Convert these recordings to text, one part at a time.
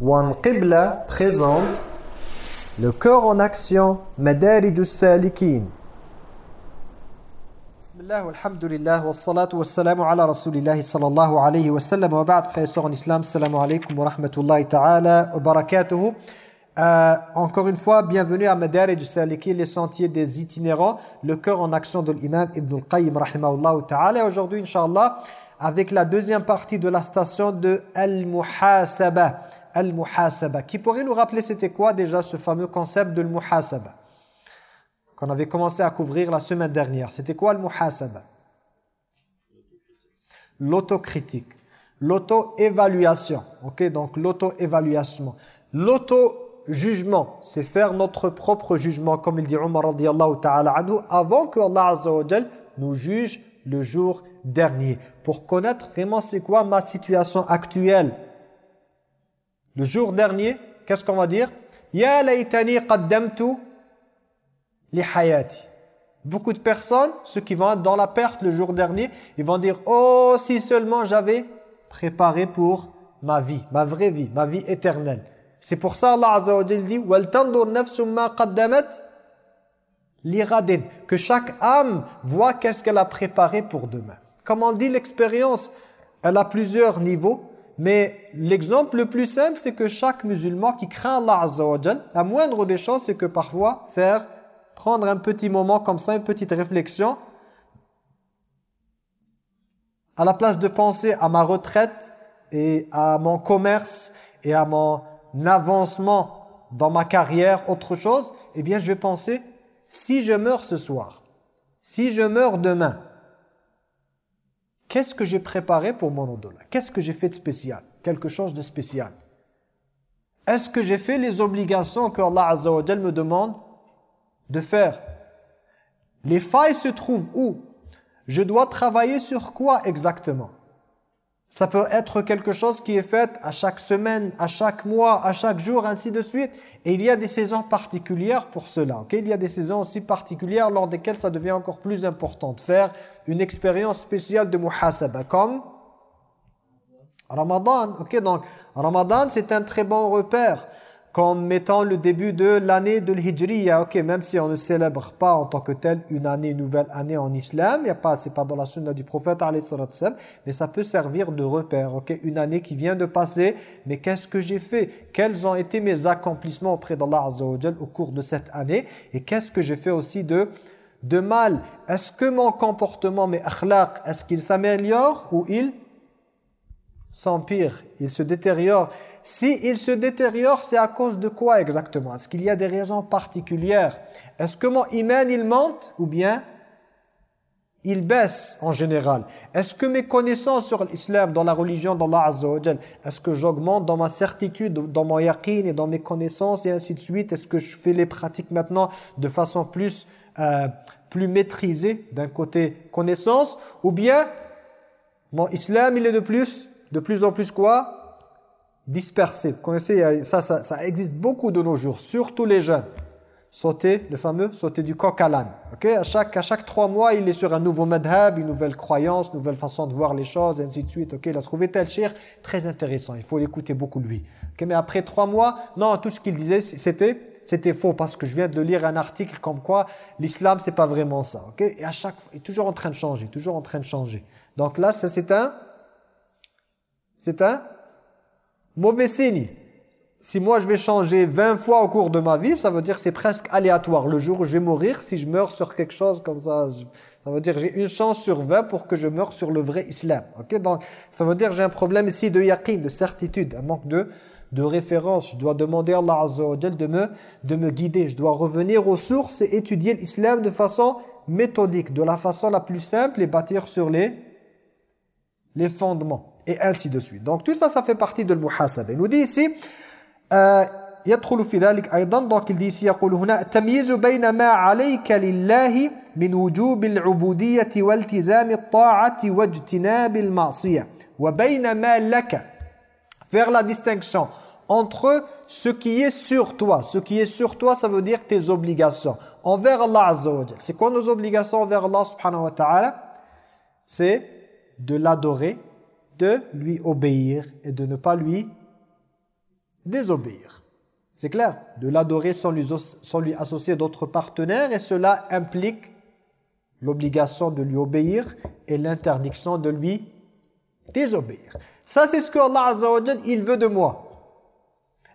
Wan Qibla présente le cœur en action Madarij salikin Bismillah, alhamdulillah, wa salatu wa salamu ala rasulillahi sallallahu alayhi wa sallam wa ba'd, frères en islam, salamu alaykum wa rahmatullahi ta'ala wa barakatuhu. Euh, encore une fois, bienvenue à Madarij salikin les sentiers des itinérants, le cœur en action de l'imam Ibn al-Qayyim rahimahullah ta'ala. Aujourd'hui, inshallah, avec la deuxième partie de la station de Al-Muhasaba al-muhasaba. Qui pourrait nous rappeler c'était quoi déjà ce fameux concept de al-muhasaba qu'on avait commencé à couvrir la semaine dernière? C'était quoi al-muhasaba L'autocritique, l'auto-évaluation. OK, donc l'auto-évaluation. L'auto-jugement, c'est faire notre propre jugement comme il dit Omar radiyallahu ta'ala anhu avant que Allah nous juge le jour dernier pour connaître vraiment c'est quoi ma situation actuelle le jour dernier, qu'est-ce qu'on va dire? Ya laytani qaddamtu li. Beaucoup de personnes, ceux qui vont être dans la perte le jour dernier, ils vont dire "Oh, si seulement j'avais préparé pour ma vie, ma vraie vie, ma vie éternelle." C'est pour ça Allah Azza wa Jalla dit "Wal tandur nafsum ma qaddamat que chaque âme voit qu'est-ce qu'elle a préparé pour demain. Comme on dit l'expérience, elle a plusieurs niveaux. Mais l'exemple le plus simple, c'est que chaque musulman qui craint Allah Azza wa la moindre des choses, c'est que parfois, faire, prendre un petit moment comme ça, une petite réflexion, à la place de penser à ma retraite et à mon commerce et à mon avancement dans ma carrière, autre chose, eh bien je vais penser, si je meurs ce soir, si je meurs demain, Qu'est-ce que j'ai préparé pour mon au-delà Qu'est-ce que j'ai fait de spécial? Quelque chose de spécial. Est-ce que j'ai fait les obligations que Allah Azza me demande de faire? Les failles se trouvent où? Je dois travailler sur quoi exactement? Ça peut être quelque chose qui est fait à chaque semaine, à chaque mois, à chaque jour, ainsi de suite. Et il y a des saisons particulières pour cela. Il y a des saisons aussi particulières lors desquelles ça devient encore plus important de faire une expérience spéciale de muhasaba, comme Ramadan. Donc, Ramadan, c'est un très bon repère comme mettant le début de l'année de l'Hijriya. Ok, même si on ne célèbre pas en tant que tel une année, une nouvelle année en islam, y a pas, dans la sunna du prophète mais ça peut servir de repère. Ok, une année qui vient de passer, mais qu'est-ce que j'ai fait? Quels ont été mes accomplissements auprès d'Allah au cours de cette année? Et qu'est-ce que j'ai fait aussi de de mal? Est-ce que mon comportement, mes akhlaq, est-ce qu'il s'améliore ou il s'empire, il se détériore? Si il se détériore, c'est à cause de quoi exactement? Est-ce qu'il y a des raisons particulières? Est-ce que mon iman, il monte ou bien il baisse en général? Est-ce que mes connaissances sur l'islam, dans la religion d'Allah Azza est-ce que j'augmente dans ma certitude, dans mon yaqin et dans mes connaissances et ainsi de suite? Est-ce que je fais les pratiques maintenant de façon plus, euh, plus maîtrisée d'un côté connaissance Ou bien mon islam, il est de plus, de plus en plus quoi? Dispersé. Vous connaissez, ça, ça, ça, existe beaucoup de nos jours, surtout les jeunes. Sauter, le fameux sauter du coq à l'âne. Okay? À, chaque, à chaque trois mois, il est sur un nouveau madhab, une nouvelle croyance, une nouvelle façon de voir les choses, et ainsi de suite. Okay? Il a trouvé tel cher, très intéressant. Il faut l'écouter beaucoup lui. Okay? Mais après trois mois, non, tout ce qu'il disait, c'était c'était faux parce que je viens de lire un article comme quoi l'islam c'est pas vraiment ça. OK? Et à chaque fois, il est toujours en train de changer, toujours en train de changer. Donc là, ça c'est un c'est un mauvais signe. Si moi je vais changer 20 fois au cours de ma vie, ça veut dire c'est presque aléatoire. Le jour où je vais mourir, si je meurs sur quelque chose comme ça, ça veut dire j'ai une chance sur 20 pour que je meure sur le vrai islam. Ok? Donc ça veut dire j'ai un problème ici de yaqin, de certitude, un manque de de référence. Je dois demander à Allah Azza de me, de me guider. Je dois revenir aux sources et étudier l'islam de façon méthodique, de la façon la plus simple et bâtir sur les, les fondements et ainsi de suite. Donc tout ça, ça fait partie de l'muhasaba. Il nous dit ici, euh, يدخل في ذلك أيضا donc il dit ici يقول هنا التمييز بين ما عليك لله من وجوب العبودية والتزام الطاعة واجتناب المعصية وبين ما لك faire la distinction entre ce qui est sur toi ce qui est sur toi ça veut dire tes obligations envers Allah Azza wa c'est quoi nos obligations envers Allah subhanahu wa ta'ala c'est de l'adorer de lui obéir et de ne pas lui désobéir. C'est clair De l'adorer sans lui, sans lui associer d'autres partenaires et cela implique l'obligation de lui obéir et l'interdiction de lui désobéir. Ça, c'est ce que Allah Azza wa il veut de moi.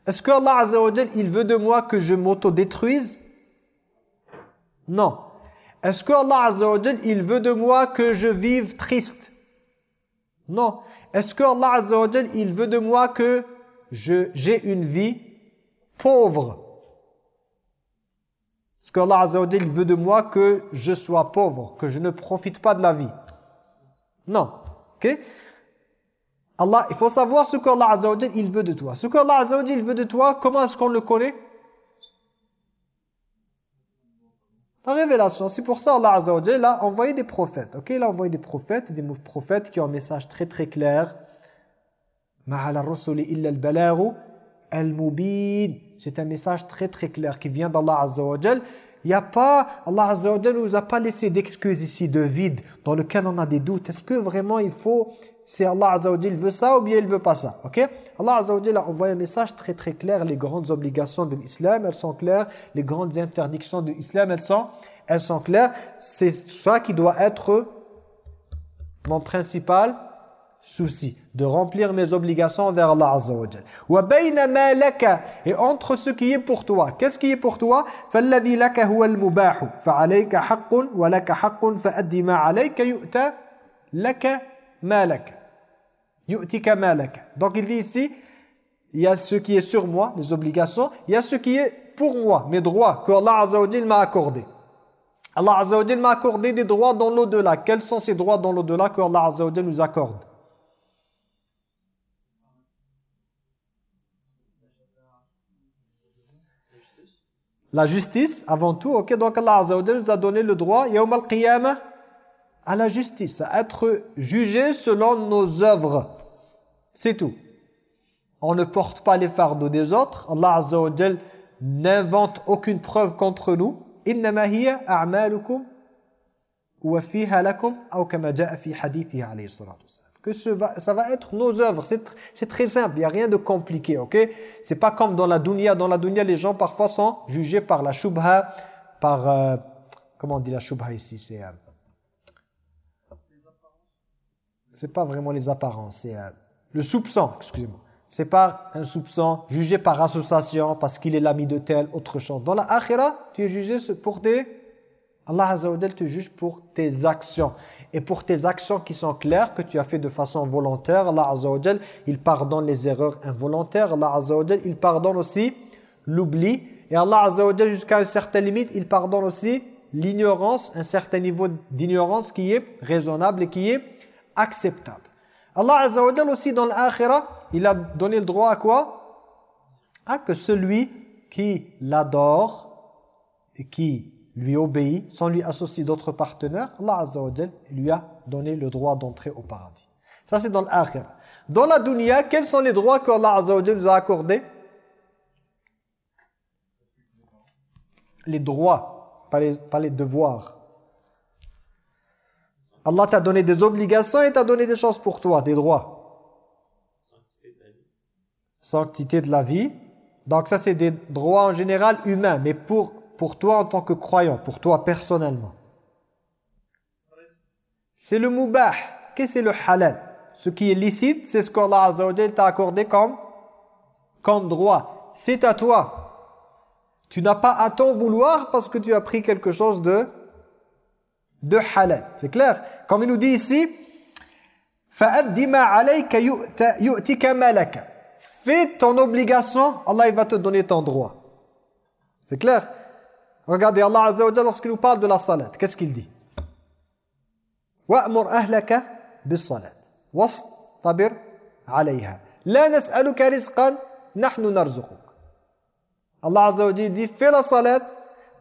Est-ce que Allah Azza wa il veut de moi que je m'auto-détruise? Non. Est-ce que Allah Azza wa il veut de moi que je vive triste? Non. Est-ce que Allah Azza il veut de moi que j'ai une vie pauvre? Est-ce que Allah Azza il veut de moi que je sois pauvre, que je ne profite pas de la vie? Non. OK? Allah, il faut savoir ce qu'Allah Azza wa il veut de toi. Ce qu'Allah Azza wa il veut de toi, comment est-ce qu'on le connaît? La révélation. C'est pour ça Allah Azza a envoyé des prophètes. OK, il a envoyé des prophètes, des prophètes qui ont un message très très clair. C'est un message très très clair qui vient d'Allah Azza wa il n'y a pas, Allah Azza wa nous a pas laissé d'excuses ici, de vide, dans lequel on a des doutes. Est-ce que vraiment il faut si Allah Azza wa veut ça ou bien il veut pas ça. OK Allah Azza wa a envoyé un message très très clair. Les grandes obligations de l'islam, elles sont claires. Les grandes interdictions de l'islam, elles sont, elles sont claires. C'est ça qui doit être mon principal souci. De remplir mes obligations envers Allah Azza wa Et entre ce qui est pour toi. Qu'est-ce qui est pour toi فَالَّذِي لَكَ هُوَ الْمُبَاحُ فَعَلَيْكَ حَقٌّ وَلَكَ حَقٌّ فَأَدِّ مَا عَلَيْكَ يُؤْتَى لَكَ Malak. Yu'tika malak. Donc il dit ici, il y a ce qui est sur moi, les obligations, il y a ce qui est pour moi, mes droits que Allah Azza m'a accordé. Allah Azza m'a accordé des droits dans l'au-delà. Quels sont ces droits dans l'au-delà que Allah Azza nous accorde? La justice, avant tout, ok, donc Allah Azza nous a donné le droit, Yawm al-Qiyamah, à la justice, à être jugé selon nos œuvres. C'est tout. On ne porte pas les fardeaux des autres. Allah Azza wa n'invente aucune preuve contre nous. إنما هي أعمالكم وفيها لكم أو كما جاء في حديثه عليه الصلاة والسلام que ça va être nos œuvres. C'est très simple, il n'y a rien de compliqué, ok C'est pas comme dans la dunya. Dans la dunya, les gens parfois sont jugés par la shubha, par... Euh, comment on dit la shubha ici C'est... Euh, c'est pas vraiment les apparences, c'est euh, le soupçon, excusez-moi. C'est pas un soupçon jugé par association parce qu'il est l'ami de tel, autre chose. Dans la akhira, tu es jugé pour tes... Allah Azza wa te juge pour tes actions. Et pour tes actions qui sont claires, que tu as fait de façon volontaire, Allah Azza wa il pardonne les erreurs involontaires. Allah Azza wa il pardonne aussi l'oubli. Et Allah Azza wa jusqu'à une certaine limite, il pardonne aussi l'ignorance, un certain niveau d'ignorance qui est raisonnable et qui est acceptable. Allah Azza wa aussi dans l'akhirah, il a donné le droit à quoi? À que celui qui l'adore et qui lui obéit, sans lui associer d'autres partenaires, Allah Azza wa lui a donné le droit d'entrer au paradis. Ça c'est dans l'akhirah. Dans la dunya, quels sont les droits que Allah Azza wa nous a accordés? Les droits, pas les devoirs. Allah t'a donné des obligations et t'a donné des choses pour toi, des droits. Sanctité de la vie. Donc ça, c'est des droits en général humains, mais pour, pour toi en tant que croyant, pour toi personnellement. C'est le mubah. Qu'est-ce que c'est le halal? Ce qui est licite, c'est ce qu'Allah Azza wa t'a accordé comme, comme droit. C'est à toi. Tu n'as pas à t'en vouloir parce que tu as pris quelque chose de, de halal. C'est clair comme il nous dit ici, Fais ton obligation, Allah il va te donner ton droit. C'est clair Regardez Allah Azza wa lorsqu'il nous parle de la salat, qu'est-ce qu'il dit وَأْمُرْ أَهْلَكَ بِالصَّلَاةِ وَاصْطَبِرْ عَلَيْهَا لَا نَسْأَلُكَ رِزْقًا نَحْنُ نَرْزُقُكَ Allah Azza wa dit, fais la salat,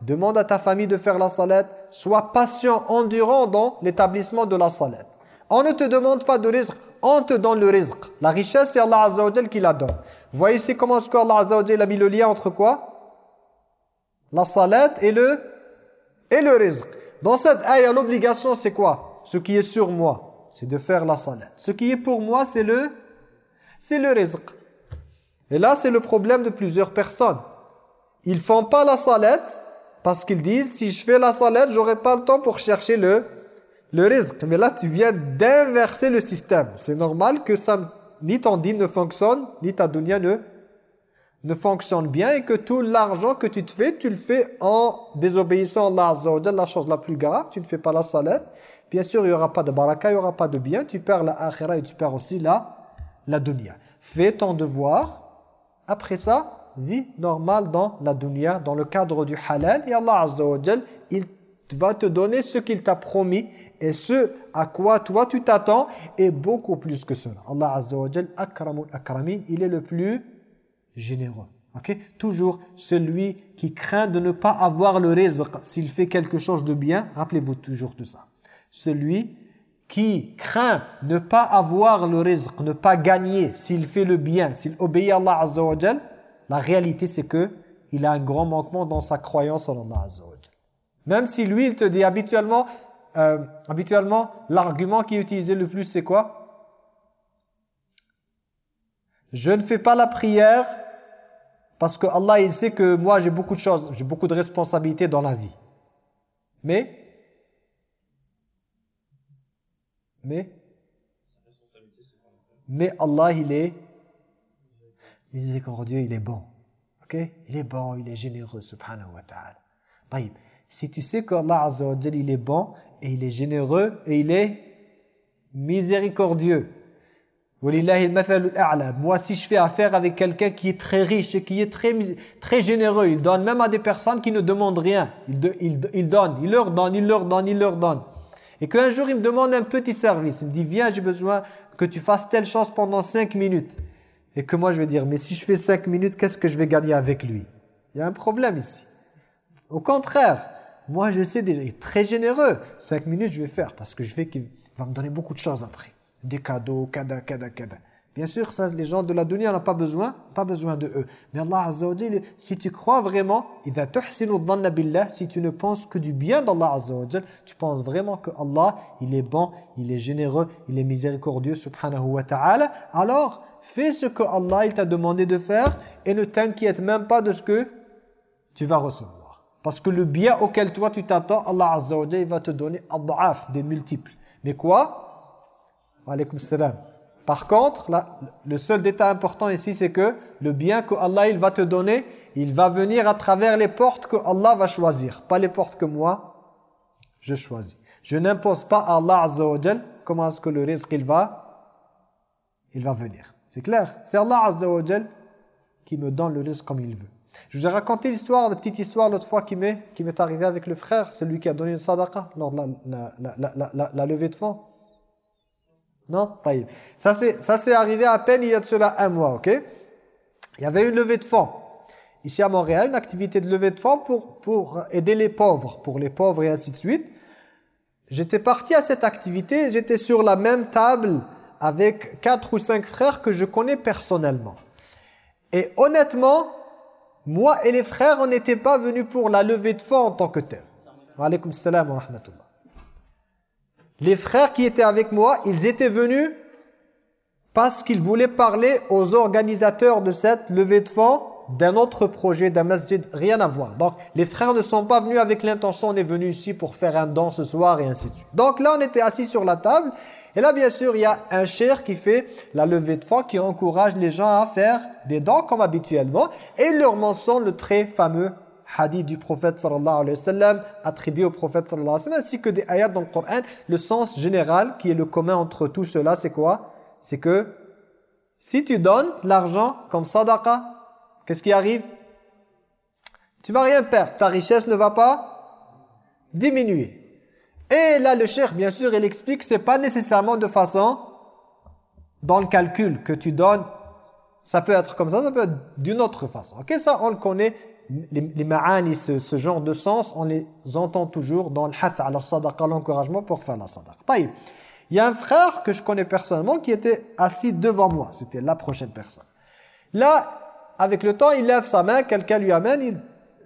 demande à ta famille de faire la salat, sois patient, endurant dans l'établissement de la salat. On ne te demande pas de risque, on te donne le risque. La richesse, c'est Allah Azza wa qui la donne. Voyez ici comment est-ce qu'Allah Azza wa a mis le lien entre quoi? La salat et le, et le risque. Dans cette ayah, l'obligation, c'est quoi? Ce qui est sur moi, c'est de faire la salat. Ce qui est pour moi, c'est le, c'est le. Et là, c'est le problème de plusieurs personnes. Ils font pas la salette parce qu'ils disent, si je fais la salette, j'aurai pas le temps pour chercher le, le risque. Mais là, tu viens d'inverser le système. C'est normal que ça, ni ton din ne fonctionne, ni ta dunya ne, ne fonctionne bien et que tout l'argent que tu te fais, tu le fais en désobéissant à Allah la chose la plus grave, tu ne fais pas la salette. Bien sûr, il n'y aura pas de baraka, il n'y aura pas de bien, tu perds la akhira et tu perds aussi la, la dunya. Fais ton devoir, après ça, vie normale dans la dunya, dans le cadre du halal. Et Allah Azza wa il va te donner ce qu'il t'a promis et ce à quoi toi tu t'attends est beaucoup plus que cela. Allah Azza wa akramul akramin, il est le plus généreux. ok? Toujours celui qui craint de ne pas avoir le rizq s'il fait quelque chose de bien, rappelez-vous toujours de ça. Celui qui craint ne pas avoir le rizq, ne pas gagner s'il fait le bien, s'il obéit à Allah Azza wa la réalité c'est que il a un grand manquement dans sa croyance en Allah Azza Même si lui, il te dit habituellement, euh, habituellement l'argument qui est utilisé le plus c'est quoi? Je ne fais pas la prière parce que Allah il sait que moi j'ai beaucoup de choses, j'ai beaucoup de responsabilités dans la vie. Mais Mais mais Allah, il est miséricordieux, il est bon. OK? Il est bon, il est généreux, subhanahu wa ta'ala. Si tu sais qu'Allah Azza wa il est bon, et il est généreux, et il est miséricordieux. Moi, si je fais affaire avec quelqu'un qui est très riche et qui est très, très généreux, il donne même à des personnes qui ne demandent rien. Il, donne, il leur donne, il leur donne, il leur donne. Et qu'un jour, il me demande un petit service. Il me dit, viens, j'ai besoin que tu fasses telle chose pendant cinq minutes. Et que moi, je vais dire, mais si je fais cinq minutes, qu'est-ce que je vais gagner avec lui? Il y a un problème ici. Au contraire, moi, je sais déjà, il est très généreux. Cinq minutes, je vais faire parce que je vais qu'il va me donner beaucoup de choses après. Des cadeaux, kada, kada, kada. Bien sûr, ça, les gens de la dunya n'ont pas besoin, pas besoin de eux. Mais Allah Azza si tu crois vraiment, si tu ne penses que du bien d'Allah Azza tu penses vraiment que Allah, il est bon, il est généreux, il est miséricordieux, subhanahu wa ta'ala, alors fais ce que Allah t'a demandé de faire et ne t'inquiète même pas de ce que tu vas recevoir. Parce que le bien auquel toi tu t'attends, Allah Azza wa va te donner des multiples. Mais quoi? Salam. Par contre, le seul détail important ici, c'est que le bien que Allah il va te donner, il va venir à travers les portes que Allah va choisir. Pas les portes que moi, je choisis. Je n'impose pas à Allah Azza wa comment est-ce que le risque il va, il va venir. C'est clair C'est Allah Azza qui me donne le risque comme il veut. Je vous ai raconté l'histoire, la petite histoire l'autre fois qui m'est arrivée avec le frère, celui qui a donné une sadaqa lors de la levée de fonds. Non? Ça c'est arrivé à peine il y a de cela un mois, ok? Il y avait une levée de fonds. Ici à Montréal, une activité de levée de fonds pour, pour aider les pauvres, pour les pauvres et ainsi de suite. J'étais parti à cette activité, j'étais sur la même table avec quatre ou cinq frères que je connais personnellement. Et honnêtement, moi et les frères, on n'était pas venus pour la levée de fonds en tant que tel. Wa alaykum salam wa rahmatullah les frères qui étaient avec moi, ils étaient venus parce qu'ils voulaient parler aux organisateurs de cette levée de fonds d'un autre projet, d'un masjid, rien à voir. Donc, les frères ne sont pas venus avec l'intention, on est venu ici pour faire un don ce soir et ainsi de suite. Donc là, on était assis sur la table. Et là, bien sûr, il y a un cher qui fait la levée de fonds, qui encourage les gens à faire des dons comme habituellement. Et leur mentionne le très fameux hadith du prophète sallallahu alayhi wa sallam attribué au prophète sallallahu alayhi wa sallam ainsi que des ayats dans le Coran. Le sens général qui est le commun entre tout cela c'est quoi? C'est que si tu donnes l'argent comme sadaqa qu'est-ce qui arrive? Tu vas rien perdre. Ta richesse ne va pas diminuer et là le cher bien sûr il explique c'est pas nécessairement de façon dans le calcul que tu donnes ça peut être comme ça, ça peut être d'une autre façon. Ok, ça on le connaît les, les ma'ani, ce, genre de sens, on les entend toujours dans le hath ala sadaqa, l'encouragement pour faire la sadaqa. Il y a un frère que je connais personnellement qui était assis devant moi. C'était la prochaine personne. Là, avec le temps, il lève sa main, quelqu'un lui amène, il,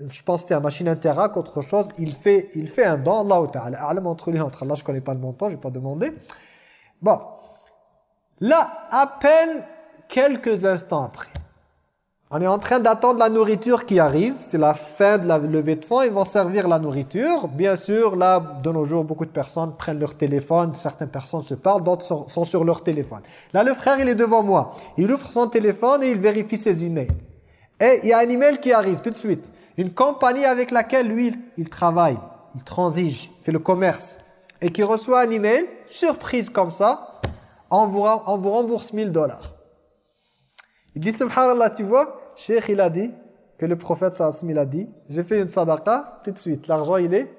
je pense que c'était un machine interac, autre chose, il fait, il fait un don, Allah ta'ala, entre lui entre Allah, je connais pas le montant, j'ai pas demandé. Bon, là, à peine quelques instants après, On est en train d'attendre la nourriture qui arrive. C'est la fin de la levée de fonds. Ils vont servir la nourriture. Bien sûr, là, de nos jours, beaucoup de personnes prennent leur téléphone. Certaines personnes se parlent, d'autres sont, sur leur téléphone. Là, le frère, il est devant moi. Il ouvre son téléphone et il vérifie ses emails. Et il y a un email qui arrive tout de suite. Une compagnie avec laquelle lui, il travaille, il transige, il fait le commerce. Et qui reçoit un email, surprise comme ça, on vous, on vous rembourse 1000 dollars. Il dit, subhanallah, tu vois, Cheikh, il a dit, que le prophète sallallahu a dit, j'ai fait une sadaqa, tout de suite, l'argent, il est,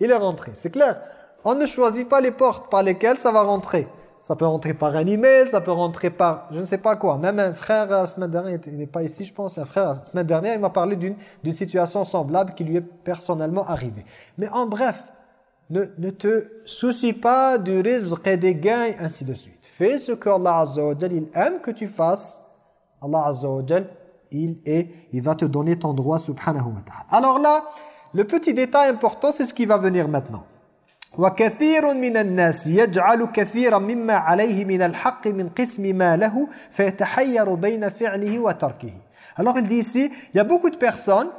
il est rentré. C'est clair. On ne choisit pas les portes par lesquelles ça va rentrer. Ça peut rentrer par un email, ça peut rentrer par je ne sais pas quoi. Même un frère, la semaine dernière, il n'est pas ici, je pense, un frère, la semaine dernière, il m'a parlé d'une situation semblable qui lui est personnellement arrivée. Mais en bref, ne, ne te soucie pas du rizq et des gains, ainsi de suite. Fais ce que Allah Azza wa il aime que tu fasses Allah Azza wa il est, il va te donner ton droit subhanahu wa ta'ala. Alors là, le petit détail important, c'est ce qui va venir maintenant. وكثير من الناس يجعل كثيرا مما عليه من الحق من قسم ما له فيتحير بين فعله وتركه. Alors il dit ici, il y a beaucoup de personnes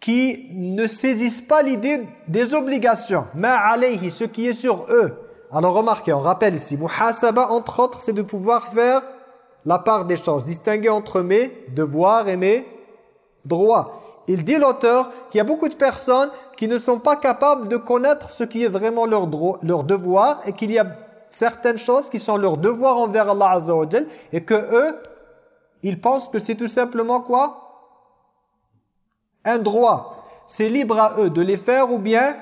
qui ne saisissent pas l'idée des obligations. Ma alayhi, ce qui est sur eux. Alors remarquez, on rappelle ici, muhasaba entre autres, c'est de pouvoir faire la part des choses, distinguer entre mes devoirs et mes droits. Il dit l'auteur qu'il y a beaucoup de personnes qui ne sont pas capables de connaître ce qui est vraiment leur, leur devoir et qu'il y a certaines choses qui sont leurs devoirs envers Allah et que eux, ils pensent que c'est tout simplement quoi? Un droit. C'est libre à eux de les faire ou bien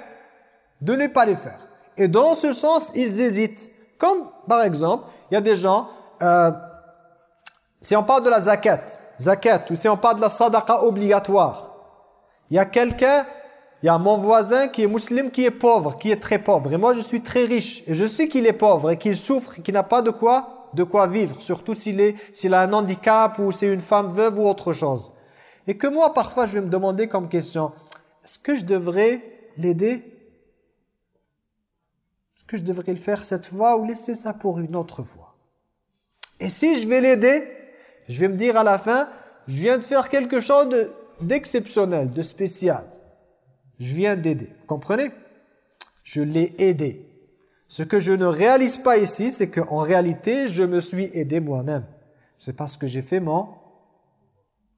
de ne pas les faire. Et dans ce sens, ils hésitent. Comme par exemple, il y a des gens... Euh, si on parle de la zakat, zakat, ou si on parle de la sadaqa obligatoire, il y a quelqu'un, il y a mon voisin qui est musulman, qui est pauvre, qui est très pauvre. Et moi, je suis très riche. Et je sais qu'il est pauvre et qu'il souffre, qu'il n'a pas de quoi, de quoi vivre. Surtout s'il s'il a un handicap ou c'est une femme veuve ou autre chose. Et que moi, parfois, je vais me demander comme question, est-ce que je devrais l'aider? Est-ce que je devrais le faire cette fois ou laisser ça pour une autre fois? Et si je vais l'aider, je vais me dire à la fin, je viens de faire quelque chose d'exceptionnel, de, spécial. Je viens d'aider. Comprenez? Je l'ai aidé. Ce que je ne réalise pas ici, c'est qu'en réalité, je me suis aidé moi-même. C'est parce que j'ai fait mon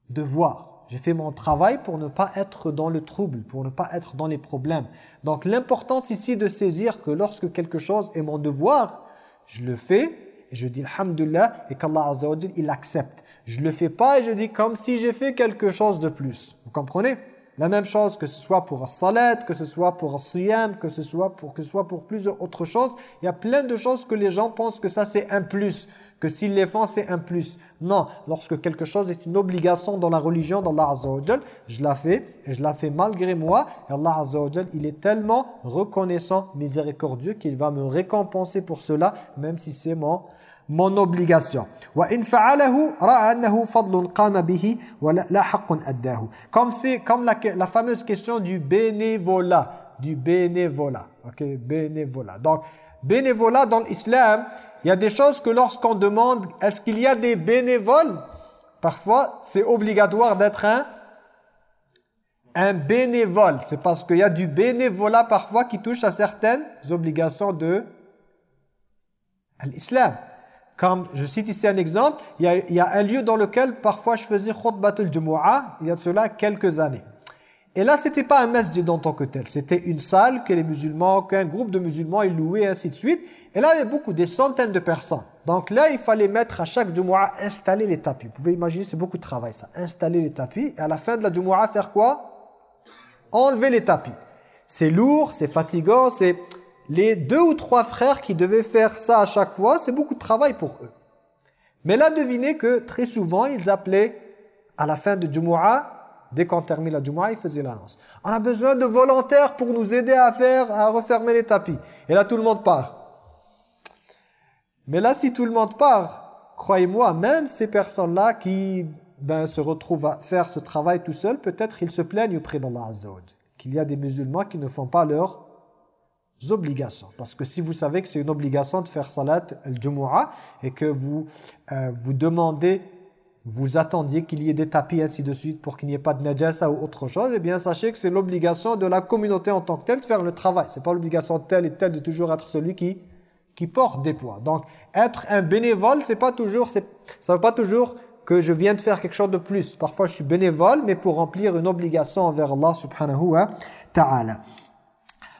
devoir. J'ai fait mon travail pour ne pas être dans le trouble, pour ne pas être dans les problèmes. Donc l'importance ici de saisir que lorsque quelque chose est mon devoir, je le fais et je dis Alhamdulillah et qu'Allah Azza il accepte. Je le fais pas et je dis comme si j'ai fait quelque chose de plus. Vous comprenez? La même chose que ce soit pour salat, que ce soit pour siyam, que ce soit pour que ce soit pour plusieurs autres choses. Il y a plein de choses que les gens pensent que ça c'est un plus que s'ils les font, c'est un plus. Non, lorsque quelque chose est une obligation dans la religion d'Allah Azza wa je la fais et je la fais malgré moi. Et Allah Azza il est tellement reconnaissant, miséricordieux qu'il va me récompenser pour cela, même si c'est mon mon obligation. Comme c'est comme la, fameuse question du bénévolat, du bénévolat. Bénévolat. Donc bénévolat dans l'islam, il y a des choses que lorsqu'on demande est-ce qu'il y a des bénévoles Parfois, c'est obligatoire d'être un un bénévole. C'est parce qu'il y a du bénévolat parfois qui touche à certaines obligations de l'islam. Comme je cite ici un exemple, il y, a, un lieu dans lequel parfois je faisais khutbatul jumu'ah, il y a de cela quelques années. Et là, c'était pas un masjid en tant que tel, c'était une salle que les musulmans, qu'un groupe de musulmans ils louaient, ainsi de suite. Et là, il y avait beaucoup, des centaines de personnes. Donc là, il fallait mettre à chaque jumu'ah, installer les tapis. Vous pouvez imaginer, c'est beaucoup de travail ça. Installer les tapis, et à la fin de la jumu'ah, faire quoi? Enlever les tapis. C'est lourd, c'est fatigant, c'est les deux ou trois frères qui devaient faire ça à chaque fois, c'est beaucoup de travail pour eux. Mais là, devinez que très souvent, ils appelaient à la fin de Jumu'ah, dès qu'on termine la Jumu'ah, ils faisaient l'annonce. On a besoin de volontaires pour nous aider à faire, à refermer les tapis. Et là, tout le monde part. Mais là, si tout le monde part, croyez-moi, même ces personnes-là qui ben, se retrouvent à faire ce travail tout seul, peut-être ils se plaignent auprès d'Allah Azza qu'il y a des musulmans qui ne font pas leur obligations. Parce que si vous savez que c'est une obligation de faire salat al-jumu'ah et que vous, euh, vous demandez vous attendiez qu'il y ait des tapis ainsi de suite pour qu'il n'y ait pas de najasa ou autre chose, eh bien sachez que c'est l'obligation de la communauté en tant que telle de faire le travail. C'est pas l'obligation de tel et tel de toujours être celui qui qui porte des poids. Donc être un bénévole, c'est pas toujours ça veut pas toujours que je viens de faire quelque chose de plus. Parfois je suis bénévole mais pour remplir une obligation envers Allah subhanahu wa ta'ala.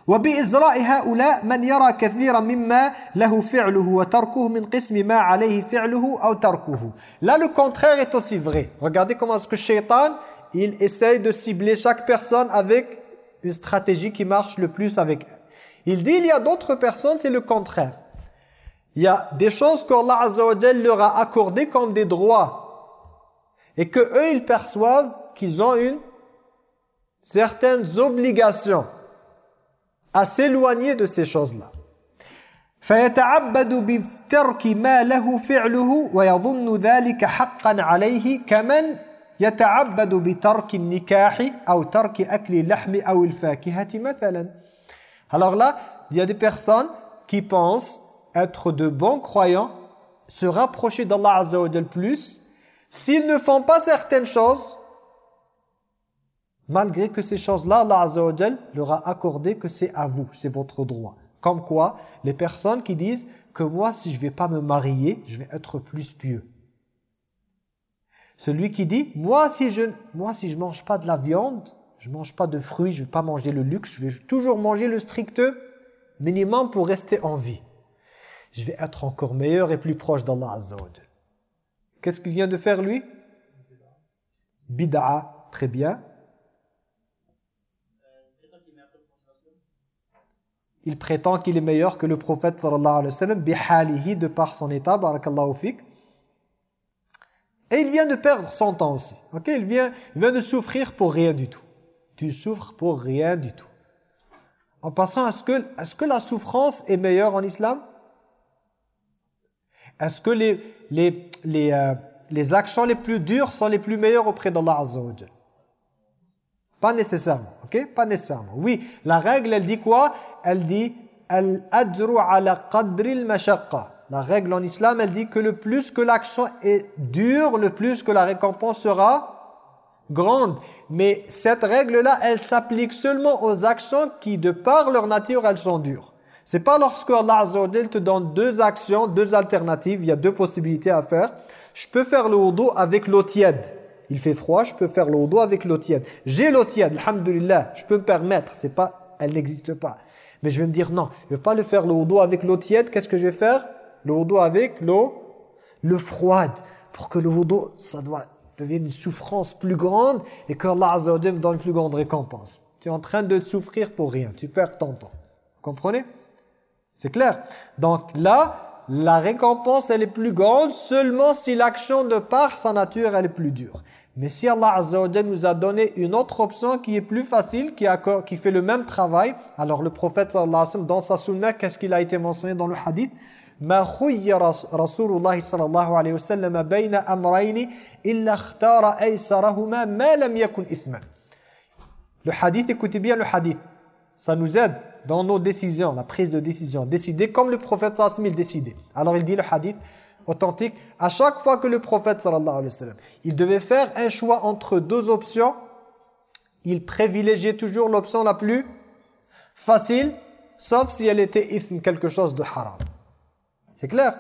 وبإزراء هؤلاء من يرى كثيرا مما له فعله وتركه من قسم ما عليه فعله أو تركه Là, le contraire est aussi vrai. Regardez comment est-ce que Shaitan, il essaye de cibler chaque personne avec une stratégie qui marche le plus avec elle. Il dit, il y a d'autres personnes, c'est le contraire. Il y a des choses qu'Allah Azza wa leur a accordées comme des droits. Et que eux, ils perçoivent qu'ils ont une certaines obligations À s'éloigner de ces choses-là. فيتعبد بترك ما له فعله ويظن ذلك حقا عليه كمن يتعبد بترك النكاح أو ترك أكل اللحم أو الفاكهة مثلا Alors là, il y a des personnes qui pensent être de bons croyants, se rapprocher d'Allah Azza wa plus, s'ils ne font pas certaines choses, malgré que ces choses-là, Allah Azza wa leur a accordé que c'est à vous, c'est votre droit. Comme quoi, les personnes qui disent que moi, si je ne vais pas me marier, je vais être plus pieux. Celui qui dit, moi, si je moi si je mange pas de la viande, je mange pas de fruits, je vais pas manger le luxe, je vais toujours manger le strict minimum pour rester en vie. Je vais être encore meilleur et plus proche d'Allah Azza Qu'est-ce qu'il vient de faire lui? Bid'a, très bien. Il prétend qu'il est meilleur que le prophète sallallahu alayhi wa sallam de par son état barakallahu fik. Et il vient de perdre son temps aussi il vient il vient de souffrir pour rien du tout. Tu souffres pour rien du tout. En passant est-ce que est-ce que la souffrance est meilleure en islam? Est-ce que les euh, actions les plus dures sont les plus meilleures auprès d'Allah azza pas nécessairement, ok? Pas nécessairement. Oui, la règle, elle dit quoi? Elle dit al-adru ala La règle en islam, elle dit que le plus que l'action est dure, le plus que la récompense sera grande. Mais cette règle-là, elle s'applique seulement aux actions qui, de par leur nature, elles sont dures. C'est pas lorsque Allah te donne deux actions, deux alternatives, il y a deux possibilités à faire. Je peux faire le wudu avec l'eau tiède il fait froid, je peux faire le wudu avec l'eau tiède. J'ai l'eau tiède, alhamdulillah, je peux me permettre, c'est pas, elle n'existe pas. Mais je vais me dire non, je vais pas le faire le wudu avec l'eau tiède, qu'est-ce que je vais faire? Le wudu avec l'eau le froide. Pour que le wudu, ça doit devenir une souffrance plus grande et que Allah Azza wa donne une plus grande récompense. Tu es en train de souffrir pour rien, tu perds ton temps. Vous comprenez? C'est clair? Donc là, la récompense elle est plus grande seulement si l'action de par sa nature elle est plus dure. Mais si Allah Azza wa nous a donné une autre option qui est plus facile, qui, qui fait le même travail, alors le prophète sallallahu alayhi wa sallam, dans sa sunna, qu'est-ce qu'il a été mentionné dans le hadith ما خير رسول الله صلى الله عليه وسلم بين أمرين إلا اختار أيسرهما ما لم يكن إثما Le hadith, écoutez bien le hadith. Ça nous aide dans nos décisions, la prise de décision. Décider comme le prophète sallallahu alayhi wa sallam décidait. Alors il dit le hadith authentique, à chaque fois que le prophète sallallahu alayhi wa sallam, il devait faire un choix entre deux options, il privilégiait toujours l'option la plus facile, sauf si elle était quelque chose de haram. C'est clair?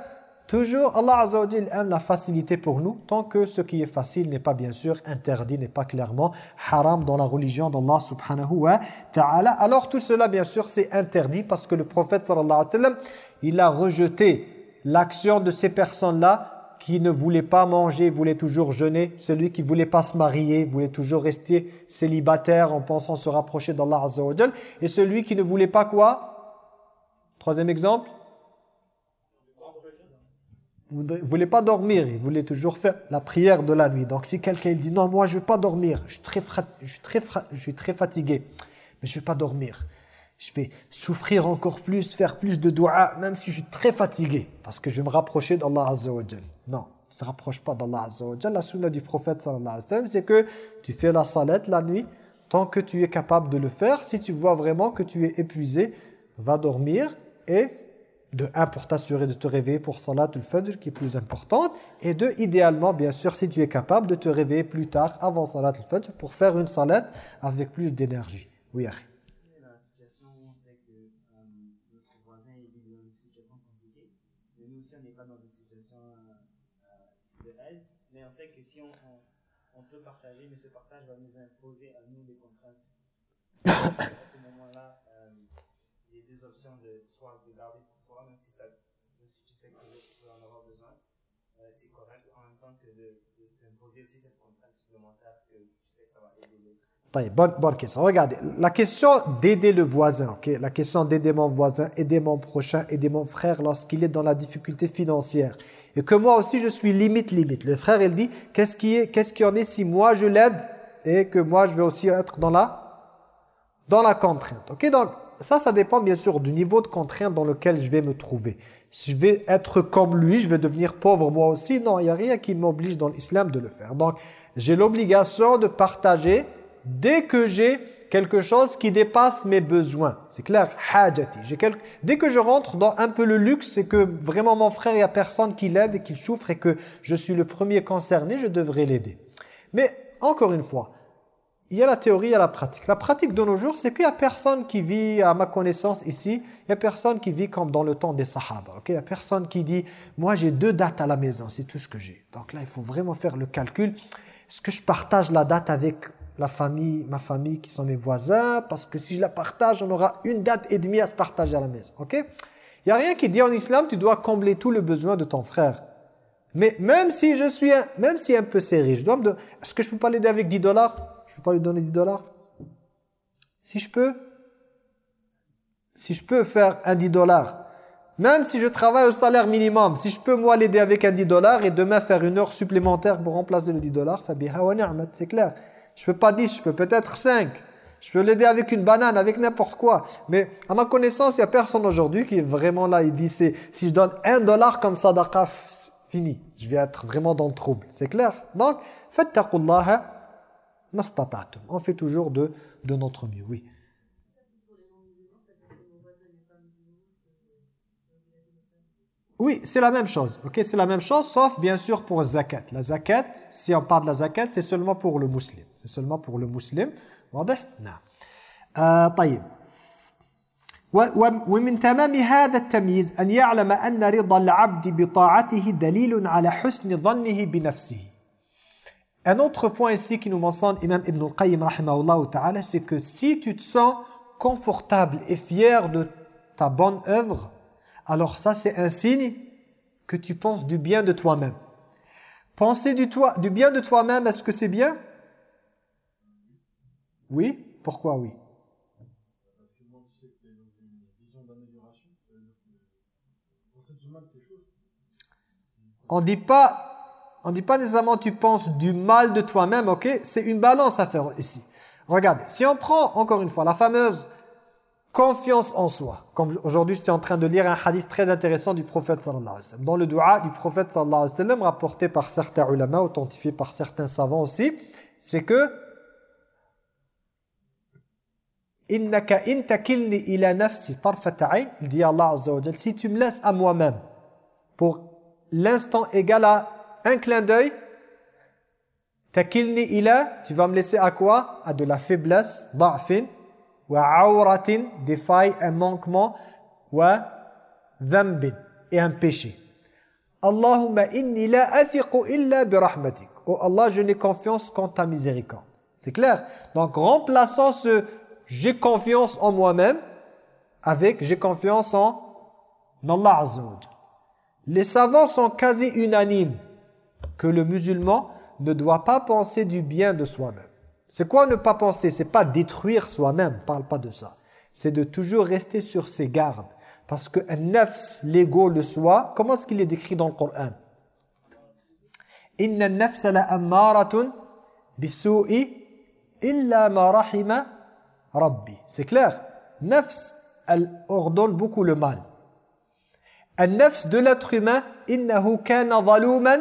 Toujours, Allah Azza aime la facilité pour nous, tant que ce qui est facile n'est pas bien sûr interdit, n'est pas clairement haram dans la religion d'Allah subhanahu wa ta'ala. Alors tout cela, bien sûr, c'est interdit parce que le prophète sallallahu alayhi wa sallam, il a rejeté l'action de ces personnes-là qui ne voulaient pas manger, voulaient toujours jeûner, celui qui voulait pas se marier, voulait toujours rester célibataire en pensant se rapprocher d'Allah Azza et celui qui ne voulait pas quoi? Troisième exemple? Vous ne voulez pas dormir, il voulait toujours faire la prière de la nuit. Donc si quelqu'un dit non, moi je ne veux pas dormir, je suis très, je suis très, je suis très fatigué, mais je ne vais pas dormir je vais souffrir encore plus, faire plus de dua, même si je suis très fatigué, parce que je vais me rapprocher d'Allah Azza Non, tu ne te rapproches pas d'Allah Azza La sunna du prophète c'est que tu fais la salette la nuit, tant que tu es capable de le faire. Si tu vois vraiment que tu es épuisé, va dormir et De un, pour t'assurer de te réveiller pour Salat al-Fajr, qui est plus importante. Et deux, idéalement, bien sûr, si tu es capable de te réveiller plus tard, avant Salat al-Fajr, pour faire une Salat avec plus d'énergie. Oui, Akhi. Dans la situation où on sait que euh, notre voisin est dans une situation compliquée, mais nous aussi on n'est pas dans une situation euh, euh, de aise, mais on sait que si on, on, on peut partager, mais ce partage va nous imposer à nous des contraintes. à ce moment-là, euh, les deux options de soit de garder pour toi, même si, ça, même si tu sais que tu peux en avoir besoin, euh, c'est correct, en même temps que de, de s'imposer aussi cette contrainte supplémentaire que tu sais que ça va aider l'autre. Bonne, bonne question. Regardez, la question d'aider le voisin, ok, la question d'aider mon voisin, aider mon prochain, aider mon frère lorsqu'il est dans la difficulté financière. Et que moi aussi je suis limite, limite. Le frère, il dit, qu'est-ce qui est, qu'est-ce qui en est si moi je l'aide et que moi je vais aussi être dans la, dans la contrainte. Ok, donc ça, ça dépend bien sûr du niveau de contrainte dans lequel je vais me trouver. Si je vais être comme lui, je vais devenir pauvre moi aussi. Non, il n'y a rien qui m'oblige dans l'islam de le faire. Donc, j'ai l'obligation de partager dès que j'ai quelque chose qui dépasse mes besoins. C'est clair, hajati. Quelque... Dès que je rentre dans un peu le luxe, c'est que vraiment mon frère, il n'y a personne qui l'aide et qui souffre et que je suis le premier concerné, je devrais l'aider. Mais encore une fois, il y a la théorie et la pratique. La pratique de nos jours, c'est qu'il n'y a personne qui vit, à ma connaissance ici, il n'y a personne qui vit comme dans le temps des sahaba. ok? Il n'y a personne qui dit, moi j'ai deux dates à la maison, c'est tout ce que j'ai. Donc là, il faut vraiment faire le calcul. Est-ce que je partage la date avec la famille, ma famille qui sont mes voisins Parce que si je la partage, on aura une date et demie à se partager à la maison. ok? Il n'y a rien qui dit en islam, tu dois combler tous les besoins de ton frère. Mais même si je suis un, même si un peu serré, je dois me est-ce que je peux pas l'aider avec 10 dollars peux pas lui donner 10 dollars? Si je peux, si je peux faire un 10 dollars, même si je travaille au salaire minimum, si je peux moi l'aider avec un 10 dollars et demain faire une heure supplémentaire pour remplacer le 10 dollars, c'est clair. Je peux pas 10, je peux peut-être 5. Je peux l'aider avec une banane, avec n'importe quoi. Mais à ma connaissance, il n'y a personne aujourd'hui qui est vraiment là. Il dit, si je donne un dollar comme sadaqa, fini. Je vais être vraiment dans le trouble. C'est clair? Donc, faites taqullah on fait toujours de, de notre mieux, oui. Oui, c'est la même chose. Ok, c'est la même chose, sauf bien sûr pour zakat. La zakat, si on parle de la zakat, c'est seulement pour le musulman. C'est seulement pour le musulman. واضح؟ نعم. آه طيب. ومن تمام هذا التمييز أن يعلم أن رضا العبد بطاعته دليل على حسن ظنه بنفسه. Un autre point ici qui nous mentionne Imam Ibn al-Qayyim ta'ala, c'est que si tu te sens confortable et fier de ta bonne œuvre, alors ça c'est un signe que tu penses du bien de toi-même. Penser du, toi, du bien de toi-même, est-ce que c'est bien? Oui. Pourquoi oui? On dit pas on ne dit pas nécessairement tu penses du mal de toi-même, ok? C'est une balance à faire ici. Regardez, si on prend encore une fois la fameuse confiance en soi. Comme aujourd'hui, je suis en train de lire un hadith très intéressant du prophète sallallahu alayhi wa sallam. Dans le dua du prophète sallallahu alayhi wa sallam, rapporté par certains ulama, authentifié par certains savants aussi, c'est que innaka in takilni ila nafsi tarfata il dit Allah azza wa si tu me laisses à moi-même pour l'instant égal à un clin d'œil, takilni ila, tu vas me laisser à quoi? À de la faiblesse, da'fin, wa awratin, des failles, un manquement, wa dhambin, et un péché. Allahumma inni la athiqu illa bi rahmatik. Oh Allah, je n'ai confiance qu'en ta miséricorde. C'est clair? Donc remplaçons ce j'ai confiance en moi-même avec j'ai confiance en Allah Azza Les savants sont quasi unanimes que le musulman ne doit pas penser du bien de soi-même. C'est quoi ne pas penser? C'est pas détruire soi-même, parle pas de ça. C'est de toujours rester sur ses gardes. Parce que un nafs, l'ego, le soi, comment est-ce qu'il est décrit dans le Coran? Inna la ammaratun illa ma rabbi. C'est clair Nafs, elle ordonne beaucoup le mal. Un nafs de l'être humain, innahu kana zaluman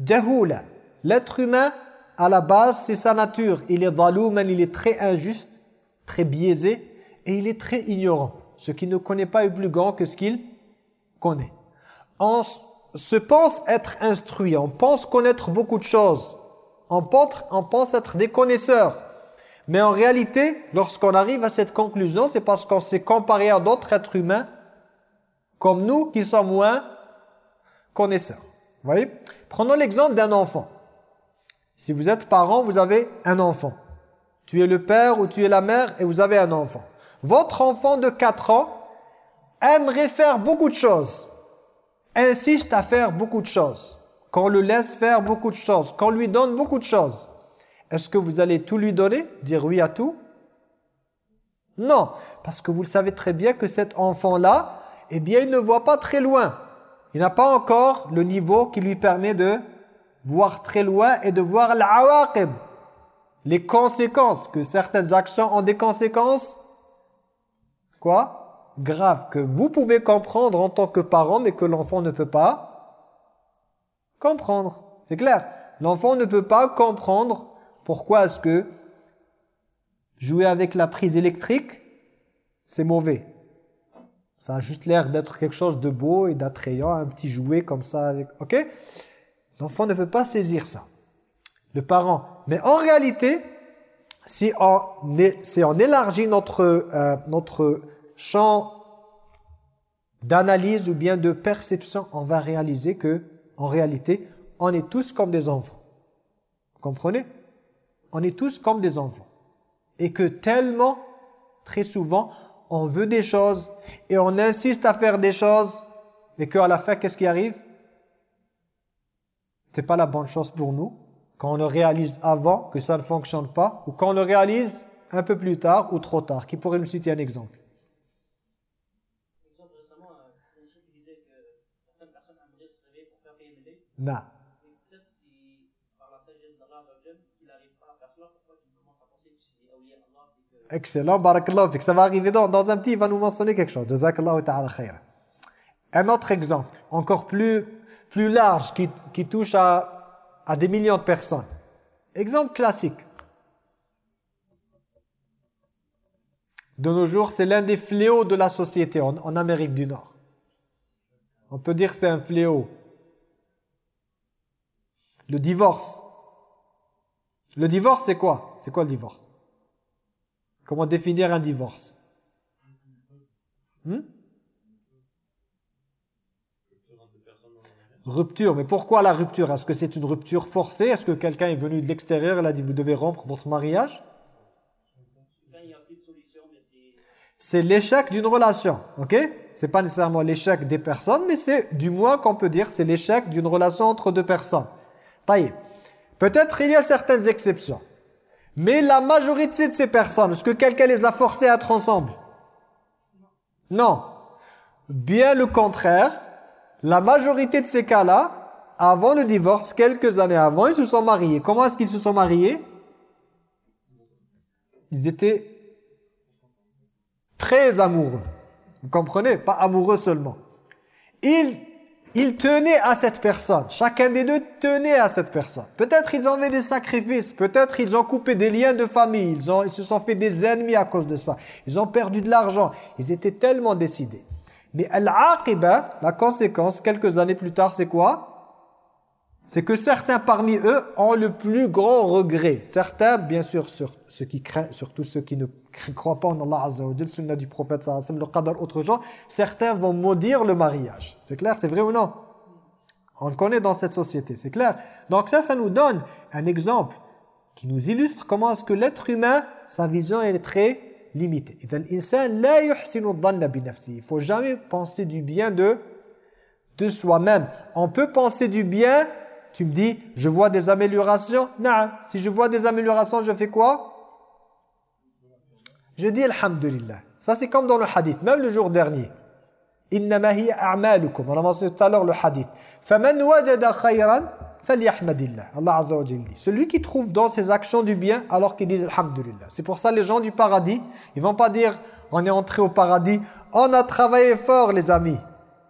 Jahula. L'être humain, à la base, c'est sa nature. Il est dhalouman, il est très injuste, très biaisé, et il est très ignorant. Ce qui ne connaît pas est plus grand que ce qu'il connaît. On se pense être instruit, on pense connaître beaucoup de choses. On pense, être des connaisseurs. Mais en réalité, lorsqu'on arrive à cette conclusion, c'est parce qu'on s'est comparé à d'autres êtres humains comme nous qui sont moins connaisseurs. Vous voyez? Prenons l'exemple d'un enfant. Si vous êtes parent, vous avez un enfant. Tu es le père ou tu es la mère et vous avez un enfant. Votre enfant de 4 ans aimerait faire beaucoup de choses. Insiste à faire beaucoup de choses. Qu'on le laisse faire beaucoup de choses. Qu'on lui donne beaucoup de choses. Est-ce que vous allez tout lui donner Dire oui à tout? Non. Parce que vous le savez très bien que cet enfant-là, eh bien, il ne voit pas très loin. Il n'a pas encore le niveau qui lui permet de voir très loin et de voir l'awaqib, les conséquences, que certaines actions ont des conséquences, quoi? Graves, que vous pouvez comprendre en tant que parent, mais que l'enfant ne peut pas comprendre. C'est clair L'enfant ne peut pas comprendre pourquoi est-ce que jouer avec la prise électrique, c'est mauvais. Ça a juste l'air d'être quelque chose de beau et d'attrayant, un petit jouet comme ça. Avec, ok? L'enfant ne peut pas saisir ça. Le parent. Mais en réalité, si on, si on élargit notre, euh, notre champ d'analyse ou bien de perception, on va réaliser que, en réalité, on est tous comme des enfants. Vous comprenez? On est tous comme des enfants. Et que tellement, très souvent, on veut des choses et on insiste à faire des choses et qu'à la fin, qu'est-ce qui arrive? C'est pas la bonne chose pour nous, quand on le réalise avant que ça ne fonctionne pas, ou quand on le réalise un peu plus tard ou trop tard. Qui pourrait nous citer un exemple? Non. Excellent, barakallahu Ça va arriver dans, dans un petit, il va nous mentionner quelque chose. ta'ala Un autre exemple, encore plus plus large qui, touche à, des millions de personnes. Exemple classique. De nos jours, c'est l'un des fléaux de la société en, en, Amérique du Nord. On peut dire que c'est un fléau. Le divorce. Le divorce, c'est quoi? C'est quoi le divorce? Comment définir un divorce? Hmm? Rupture, mais pourquoi la rupture? Est-ce que c'est une rupture forcée? Est-ce que quelqu'un est venu de l'extérieur et a dit vous devez rompre votre mariage? C'est l'échec d'une relation, ok? C'est pas nécessairement l'échec des personnes, mais c'est du moins qu'on peut dire c'est l'échec d'une relation entre deux personnes. Peut-être il y a certaines exceptions. Mais la majorité de ces personnes, est-ce que quelqu'un les a forcées à être ensemble? Non. Bien le contraire, la majorité de ces cas-là, avant le divorce, quelques années avant, ils se sont mariés. Comment est-ce qu'ils se sont mariés? Ils étaient très amoureux. Vous comprenez? Pas amoureux seulement. Ils, tenaient à cette personne. Chacun des deux tenait à cette personne. Peut-être ils ont fait des sacrifices. Peut-être ils ont coupé des liens de famille. Ils, ils se sont fait des ennemis à cause de ça. Ils ont perdu de l'argent. Ils étaient tellement décidés. Mais al-aqiba, la conséquence, quelques années plus tard, c'est quoi? C'est que certains parmi eux ont le plus grand regret. Certains, bien sûr, ceux qui craignent, surtout ceux qui ne croient pas en Allah Azza wa Jalla, sunna du prophète le qadar, autre genre, certains vont maudire le mariage. C'est clair, c'est vrai ou non? On le connaît dans cette société, c'est clair. Donc ça, ça nous donne un exemple qui nous illustre comment est-ce que l'être humain, sa vision est très limité. Il ne faut jamais penser du bien de, de soi-même. On peut penser du bien, tu me dis, je vois des améliorations. Non, si je vois des améliorations, je fais quoi Je dis Alhamdulillah. Ça c'est comme dans le hadith, même le jour dernier. On a mentionné tout à l'heure le hadith. فَمَنْ وَجَدَ خَيْرًا Allah Azza wa Celui qui trouve dans ses actions du bien alors qu'il dit Alhamdulillah. C'est pour ça les gens du paradis, ils vont pas dire on est entré au paradis, on a travaillé fort les amis.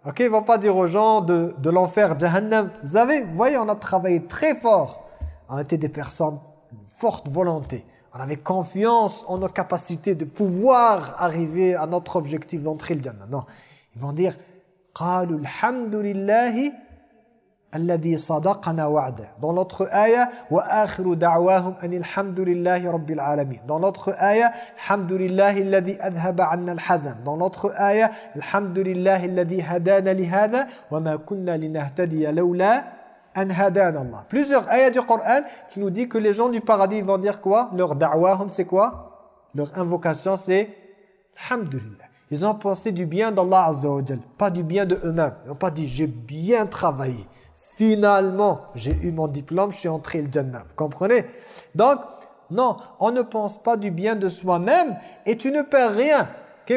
Ok, ils vont pas dire aux gens de, de l'enfer, Jahannam. Vous savez, vous voyez, on a travaillé très fort. On était des personnes de forte volonté. On avait confiance en nos capacités de pouvoir arriver à notre objectif d'entrer le Jannah. Non, ils vont dire قالوا الحمد لله الذي صدقنا وعده dans l'autre ayah واخر دعواهم ان الحمد لله رب العالمين dans l'autre ayah لله الذي اذهب عنا الحزن dans l'autre ayah الحمد لله الذي هدانا لهذا وما كنا لنهتدي لولا ان هدانا الله plusieurs ayahs du Coran qui nous dit que les gens du paradis vont dire quoi leur da'wahum c'est quoi leur invocation c'est alhamdulillah ils ont pensé du bien d'Allah Azza wa pas du bien de eux-mêmes ils n'ont pas dit j'ai bien travaillé Finalement, j'ai eu mon diplôme, je suis entré le Jannah. Vous comprenez? Donc, non, on ne pense pas du bien de soi-même et tu ne perds rien.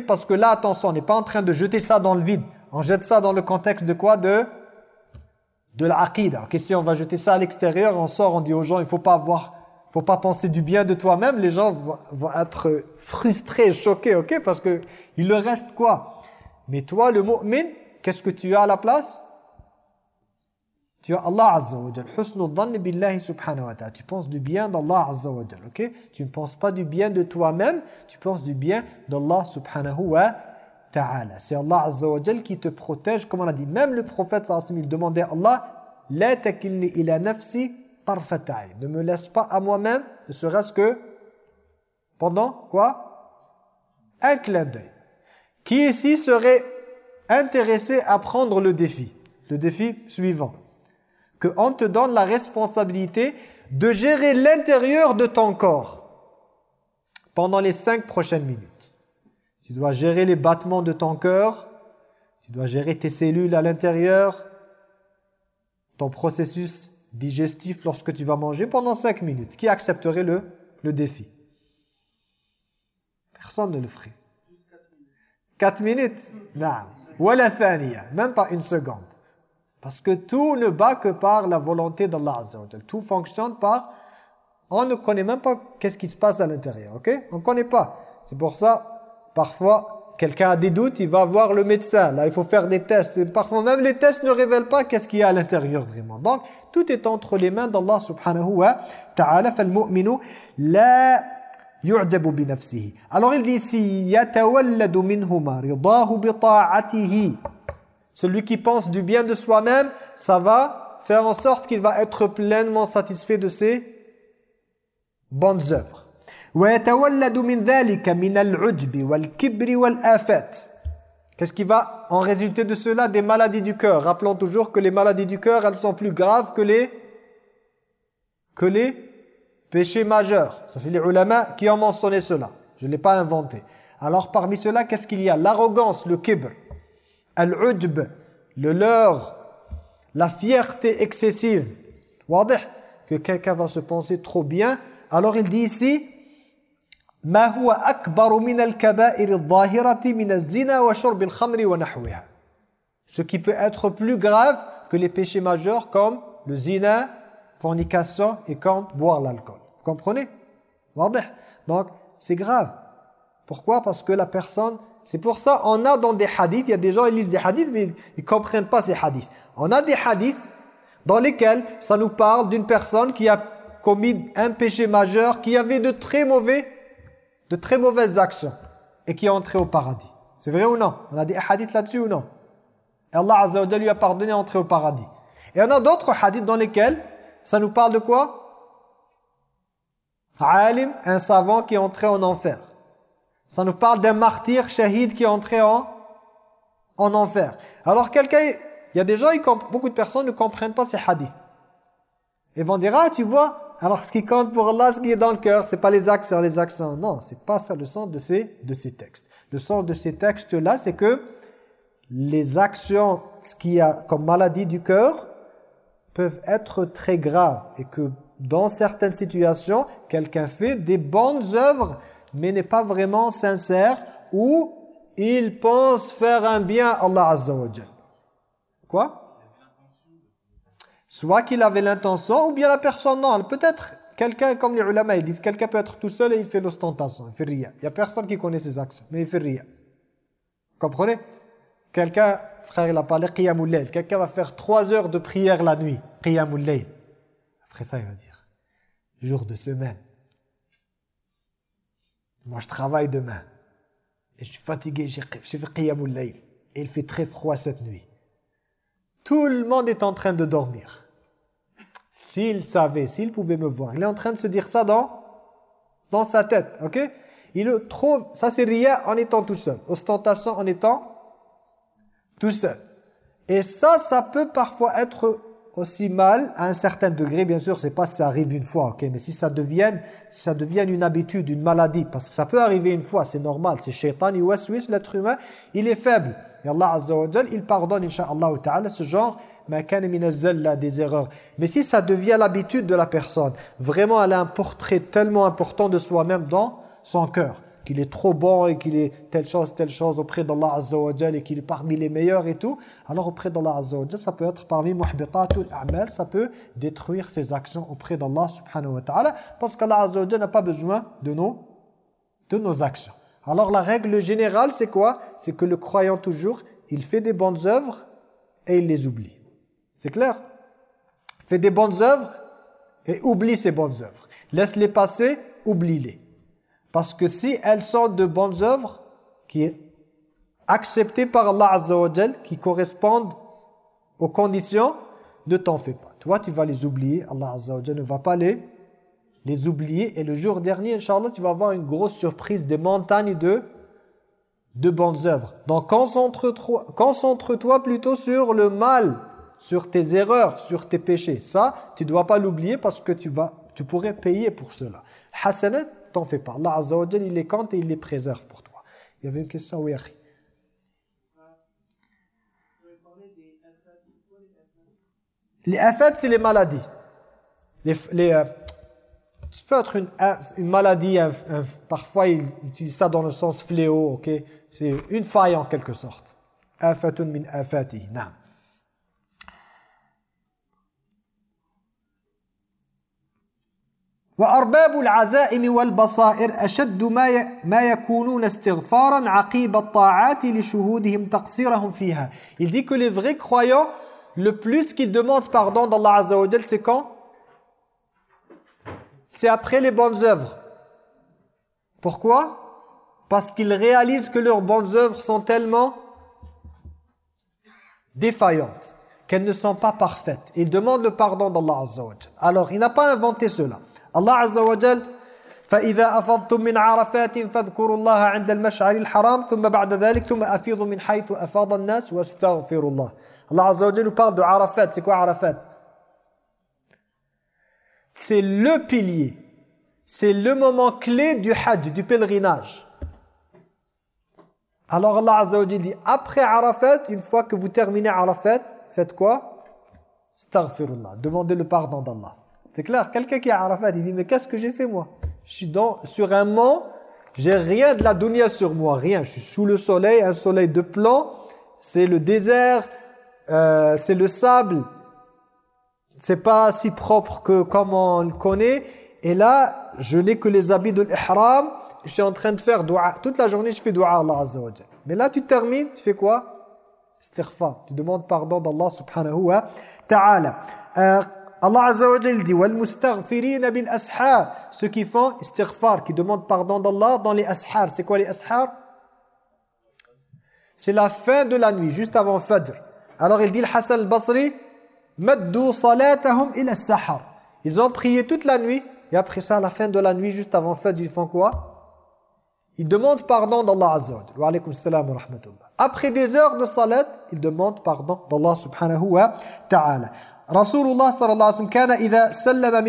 Parce que là, attention, on n'est pas en train de jeter ça dans le vide. On jette ça dans le contexte de quoi? De de l'aqidah. Ok, si on va jeter ça à l'extérieur, on sort, on dit aux gens, il faut pas avoir, faut pas penser du bien de toi-même. Les gens vont, être frustrés, choqués, ok? Parce que il leur reste quoi? Mais toi, le mu'min, qu'est-ce que tu as à la place? Tu as Allah Azza wa Jal. Tu penses du bien d'Allah Azza wa Jal. Tu ne penses pas du bien de toi-même. Tu penses du bien d'Allah subhanahu wa ta'ala. C'est Allah Azza wa Jal qui te protège. Comme on a dit, même le prophète il demandait à Allah. Ne me laisse pas à moi-même, ne serait-ce que pendant quoi? Un clin d'œil. Qui ici serait intéressé à prendre le défi? Le défi suivant qu'on te donne la responsabilité de gérer l'intérieur de ton corps pendant les cinq prochaines minutes. Tu dois gérer les battements de ton cœur, tu dois gérer tes cellules à l'intérieur, ton processus digestif lorsque tu vas manger pendant cinq minutes. Qui accepterait le, le défi? Personne ne le ferait. Quatre minutes? Non. Même pas une seconde. Parce que tout ne bat que par la volonté d'Allah Azza Tout fonctionne par... On ne connaît même pas qu'est-ce qui se passe à l'intérieur, ok On ne connaît pas. C'est pour ça, parfois, quelqu'un a des doutes, il va voir le médecin. Là, il faut faire des tests. Et parfois, même les tests ne révèlent pas qu'est-ce qu'il y a à l'intérieur vraiment. Donc, tout est entre les mains d'Allah subhanahu wa ta'ala. فَالْمُؤْمِنُ لَا يُعْجَبُ بِنَفْسِهِ Alors, il dit ici, يَتَوَلَّدُ مِنْهُمَا رِضَاهُ بِطَاعَتِهِ celui qui pense du bien de soi-même, ça va faire en sorte qu'il va être pleinement satisfait de ses bonnes œuvres. Qu'est-ce qui va en résulter de cela? Des maladies du cœur. Rappelons toujours que les maladies du cœur, elles sont plus graves que les, que les péchés majeurs. Ça, c'est les ulama qui ont mentionné cela. Je ne l'ai pas inventé. Alors, parmi cela, qu'est-ce qu'il y a? L'arrogance, le kibr al-udb, le leurre, la fierté excessive. Wadih que quelqu'un va se penser trop bien. Alors il dit ici Ma huwa akbaru min al-kaba'ir al-zahirati min az-zina wa wa. Ce qui peut être plus grave que les péchés majeurs comme le zina, fornication et comme boire l'alcool. Vous comprenez? Donc c'est grave. Pourquoi? Parce que la personne c'est pour ça, on a dans des hadiths, il y a des gens qui lisent des hadiths, mais ils ne comprennent pas ces hadiths. On a des hadiths dans lesquels ça nous parle d'une personne qui a commis un péché majeur, qui avait de très mauvais, de très mauvaises actions et qui est entré au paradis. C'est vrai ou non? On a des hadiths là-dessus ou non? Et Allah Azza wa lui a pardonné d'entrer au paradis. Et on a d'autres hadiths dans lesquels ça nous parle de quoi? Alim, un savant qui est entré en enfer. Ça nous parle d'un martyr shahid qui est entré en, en enfer. Alors quelqu'un, il y a des gens, beaucoup de personnes ne comprennent pas ces hadiths. Ils vont dire, ah tu vois, alors ce qui compte pour Allah, ce qui est dans le cœur, c'est pas les actions, les actions. Non, c'est pas ça le sens de ces, de ces textes. Le sens de ces textes-là, c'est que les actions, ce qu'il y a comme maladie du cœur, peuvent être très graves. Et que dans certaines situations, quelqu'un fait des bonnes œuvres mais n'est pas vraiment sincère ou il pense faire un bien à Allah Azza wa Quoi? Soit qu'il avait l'intention ou bien la personne non. Peut-être quelqu'un comme les ulama ils disent quelqu'un peut être tout seul et il fait l'ostentation, il fait rien. Il n'y a personne qui connaît ses actions, mais il fait rien. Comprenez? Quelqu'un, frère il a parlé qiyamul quelqu'un va faire trois heures de prière la nuit, qiyamul Après ça il va dire jour de semaine moi, je travaille demain. Et je suis fatigué, j'ai fait qiyamul layl. Et il fait très froid cette nuit. Tout le monde est en train de dormir. S'il savait, s'il pouvait me voir. Il est en train de se dire ça dans, dans sa tête. ok? Il trouve, ça c'est rien en étant tout seul. Ostentation en étant tout seul. Et ça, ça peut parfois être aussi mal à un certain degré. Bien sûr, c'est pas si ça arrive une fois, ok. Mais si ça devienne, si ça devienne une habitude, une maladie, parce que ça peut arriver une fois, c'est normal. C'est shaitan, il suisse l'être humain, il est faible. Et Allah Azza wa il pardonne, Inch'Allah ta'ala, ce genre des erreurs. Mais si ça devient l'habitude de la personne, vraiment elle a un portrait tellement important de soi-même dans son cœur qu'il est trop bon et qu'il est telle chose, telle chose auprès d'Allah Azza wa et qu'il est parmi les meilleurs et tout, alors auprès d'Allah Azza wa ça peut être parmi muhbitatul a'mal, ça peut détruire ses actions auprès d'Allah subhanahu wa ta'ala, parce qu'Allah Azza wa n'a pas besoin de nos, de nos actions. Alors la règle générale, c'est quoi? C'est que le croyant toujours, il fait des bonnes œuvres et il les oublie. C'est clair? Fait des bonnes œuvres et oublie ses bonnes œuvres. Laisse-les passer, oublie-les. Parce que si elles sont de bonnes œuvres, qui est acceptées par Allah Azza wa qui correspondent aux conditions, ne t'en fais pas. Toi, tu vas les oublier. Allah Azza wa ne va pas les, les oublier. Et le jour dernier, Inch'Allah, tu vas avoir une grosse surprise, des montagnes de, de bonnes œuvres. Donc, concentre-toi concentre plutôt sur le mal, sur tes erreurs, sur tes péchés. Ça, tu ne dois pas l'oublier parce que tu, vas, tu pourrais payer pour cela. Hasanat, t'en fais pas. Allah Azza il les compte et il les préserve pour toi. Il y avait une question, oui, Akhi. Les afat, c'est les maladies. Les, les euh, ça peut être une, une maladie, parfois ils utilisent ça dans le sens fléau, ok? C'est une faille en quelque sorte. Afatun min afati, naam. وأرباب العزائم والبصائر أشد ما ما يكونون استغفارا عقيب الطاعات لشهودهم تقصيرهم فيها. Il dit que les vrais croyants, le plus qu'ils demandent pardon d'Allah Azza wa c'est quand C'est après les bonnes œuvres. Pourquoi Parce qu'ils réalisent que leurs bonnes œuvres sont tellement défaillantes qu'elles ne sont pas parfaites. Ils demandent le pardon d'Allah Azza wa Alors, il n'a pas inventé cela. الله عز وجل فإذا أفضتم من عرفات فاذكروا الله عند المشعر الحرام ثم بعد ذلك ثم أفيضوا من حيث أفاض الناس واستغفروا الله Allah Azza wa nous parle de Arafat. C'est quoi Arafat C'est le pilier. C'est le moment clé du hajj, du pèlerinage. Alors Allah Azza wa dit, après Arafat, une fois que vous terminez Arafat, faites quoi Astaghfirullah. Demandez le pardon d'Allah. C'est clair, quelqu'un qui est à Arafat, il dit, mais qu'est-ce que j'ai fait moi? Je suis dans, sur un mont, j'ai rien de la dunya sur moi, rien. Je suis sous le soleil, un soleil de plomb, c'est le désert, euh, c'est le sable. C'est pas si propre que comme on le connaît. Et là, je n'ai que les habits de l'ihram, je suis en train de faire dua. Toute la journée, je fais dua à Allah Azza wa Mais là, tu termines, tu fais quoi? Istighfar. Tu demandes pardon d'Allah subhanahu wa ta'ala. Euh, Allah Azza wa Jal dit "Wal ceux qui font istighfar, qui demandent pardon d'Allah dans les ashar. C'est quoi les ashar C'est la fin de la nuit, juste avant Fajr. Alors il dit le Hassan al-Basri Ils ont prié toute la nuit et après ça à la fin de la nuit juste avant Fajr, ils font quoi? Ils demandent pardon d'Allah Azza wa Jal. Wa salam wa rahmatullah. Après des heures de salat, ils demandent pardon d'Allah subhanahu wa ta'ala. Rasulullah sallallahu alayhi wa sallam.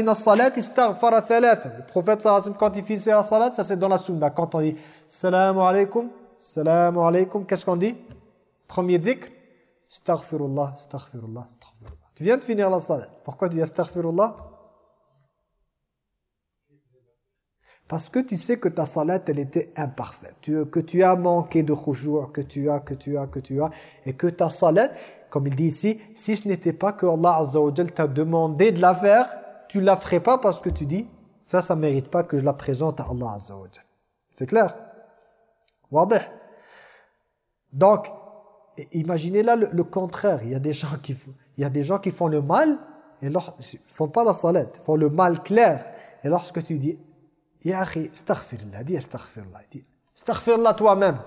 Le prophète sallallahu quand il finissait la salat, ça c'est dans la sunna. Quand on dit salam alaykum, salam alaykum, qu'est-ce qu'on dit? Premier dhikr, astaghfirullah, astaghfirullah, astaghfirullah. Tu viens de finir la salat. Pourquoi tu dis astaghfirullah? Parce que tu sais que ta salat, elle était imparfaite. que tu as manqué de khushu', que tu as, que tu as, que tu as. Et que ta salat, comme il dit ici, si ce n'était pas que Allah Azza wa t'a demandé de la faire, tu ne la ferais pas parce que tu dis, ça, ça ne mérite pas que je la présente à Allah Azza C'est clair? Donc, imaginez là le, contraire. Il y a des gens qui, il y a des gens qui font le mal et ne font pas la salat, font le mal clair. Et lorsque tu dis, Ya akhi, astaghfirullah, dis astaghfirullah, dis astaghfirullah toi-même.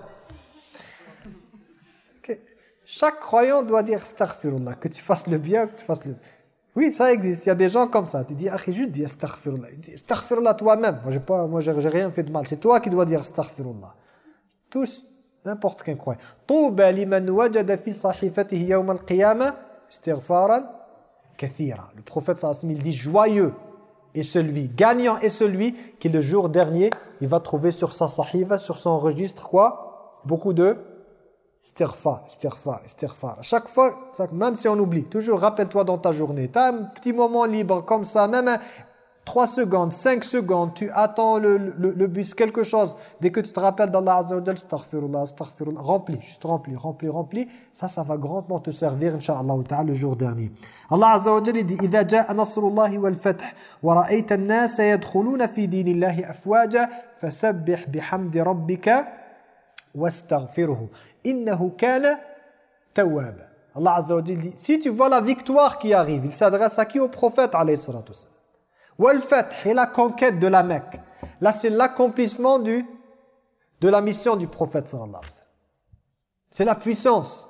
Chaque croyant doit dire astaghfirullah, que tu fasses le bien, que tu fasses le Oui, ça existe, il y a des gens comme ça. Tu dis akhi juste dis astaghfirullah. Il astaghfirullah toi-même. Moi j'ai pas moi j'ai rien fait de mal, c'est toi qui dois dire astaghfirullah. Tous n'importe quel croyant. Touba liman wajada fi sahifatihi yawm al-qiyamah kathira. Le prophète sallallahu alayhi dit joyeux et celui, gagnant est celui qui le jour dernier, il va trouver sur sa sahiva, sur son registre quoi? Beaucoup de Istighfar, istighfar, istighfar. Chaque fois, même si on oublie, toujours rappelle-toi dans ta journée. Tu as un petit moment libre comme ça, même 3 secondes, 5 secondes, tu attends le, le, bus, quelque chose. Dès que tu te rappelles d'Allah Azza wa astaghfirullah, astaghfirullah, remplis, juste remplis, remplis, remplis. Ça, ça va grandement te servir, Inch'Allah ta'ala, le jour dernier. Allah Azza wa Jalla dit إِذَا جَاءَ نَصْرُ اللَّهِ وَالْفَتْحِ وَرَأَيْتَ النَّاسَ يَدْخُلُونَ فِي دِينِ اللَّهِ أَفْوَاجًا فَسَبِّحْ بِحَمْدِ رَبِّكَ وَاسْتَغْفِرْهُ innahu kana tawwab. Allah Azza wa dit, si tu vois la victoire qui arrive, il s'adresse à qui? Au prophète alayhi salatu Wal fath et la conquête de la Mecque. Là c'est l'accomplissement de la mission du prophète sallallahu alayhi. C'est la puissance.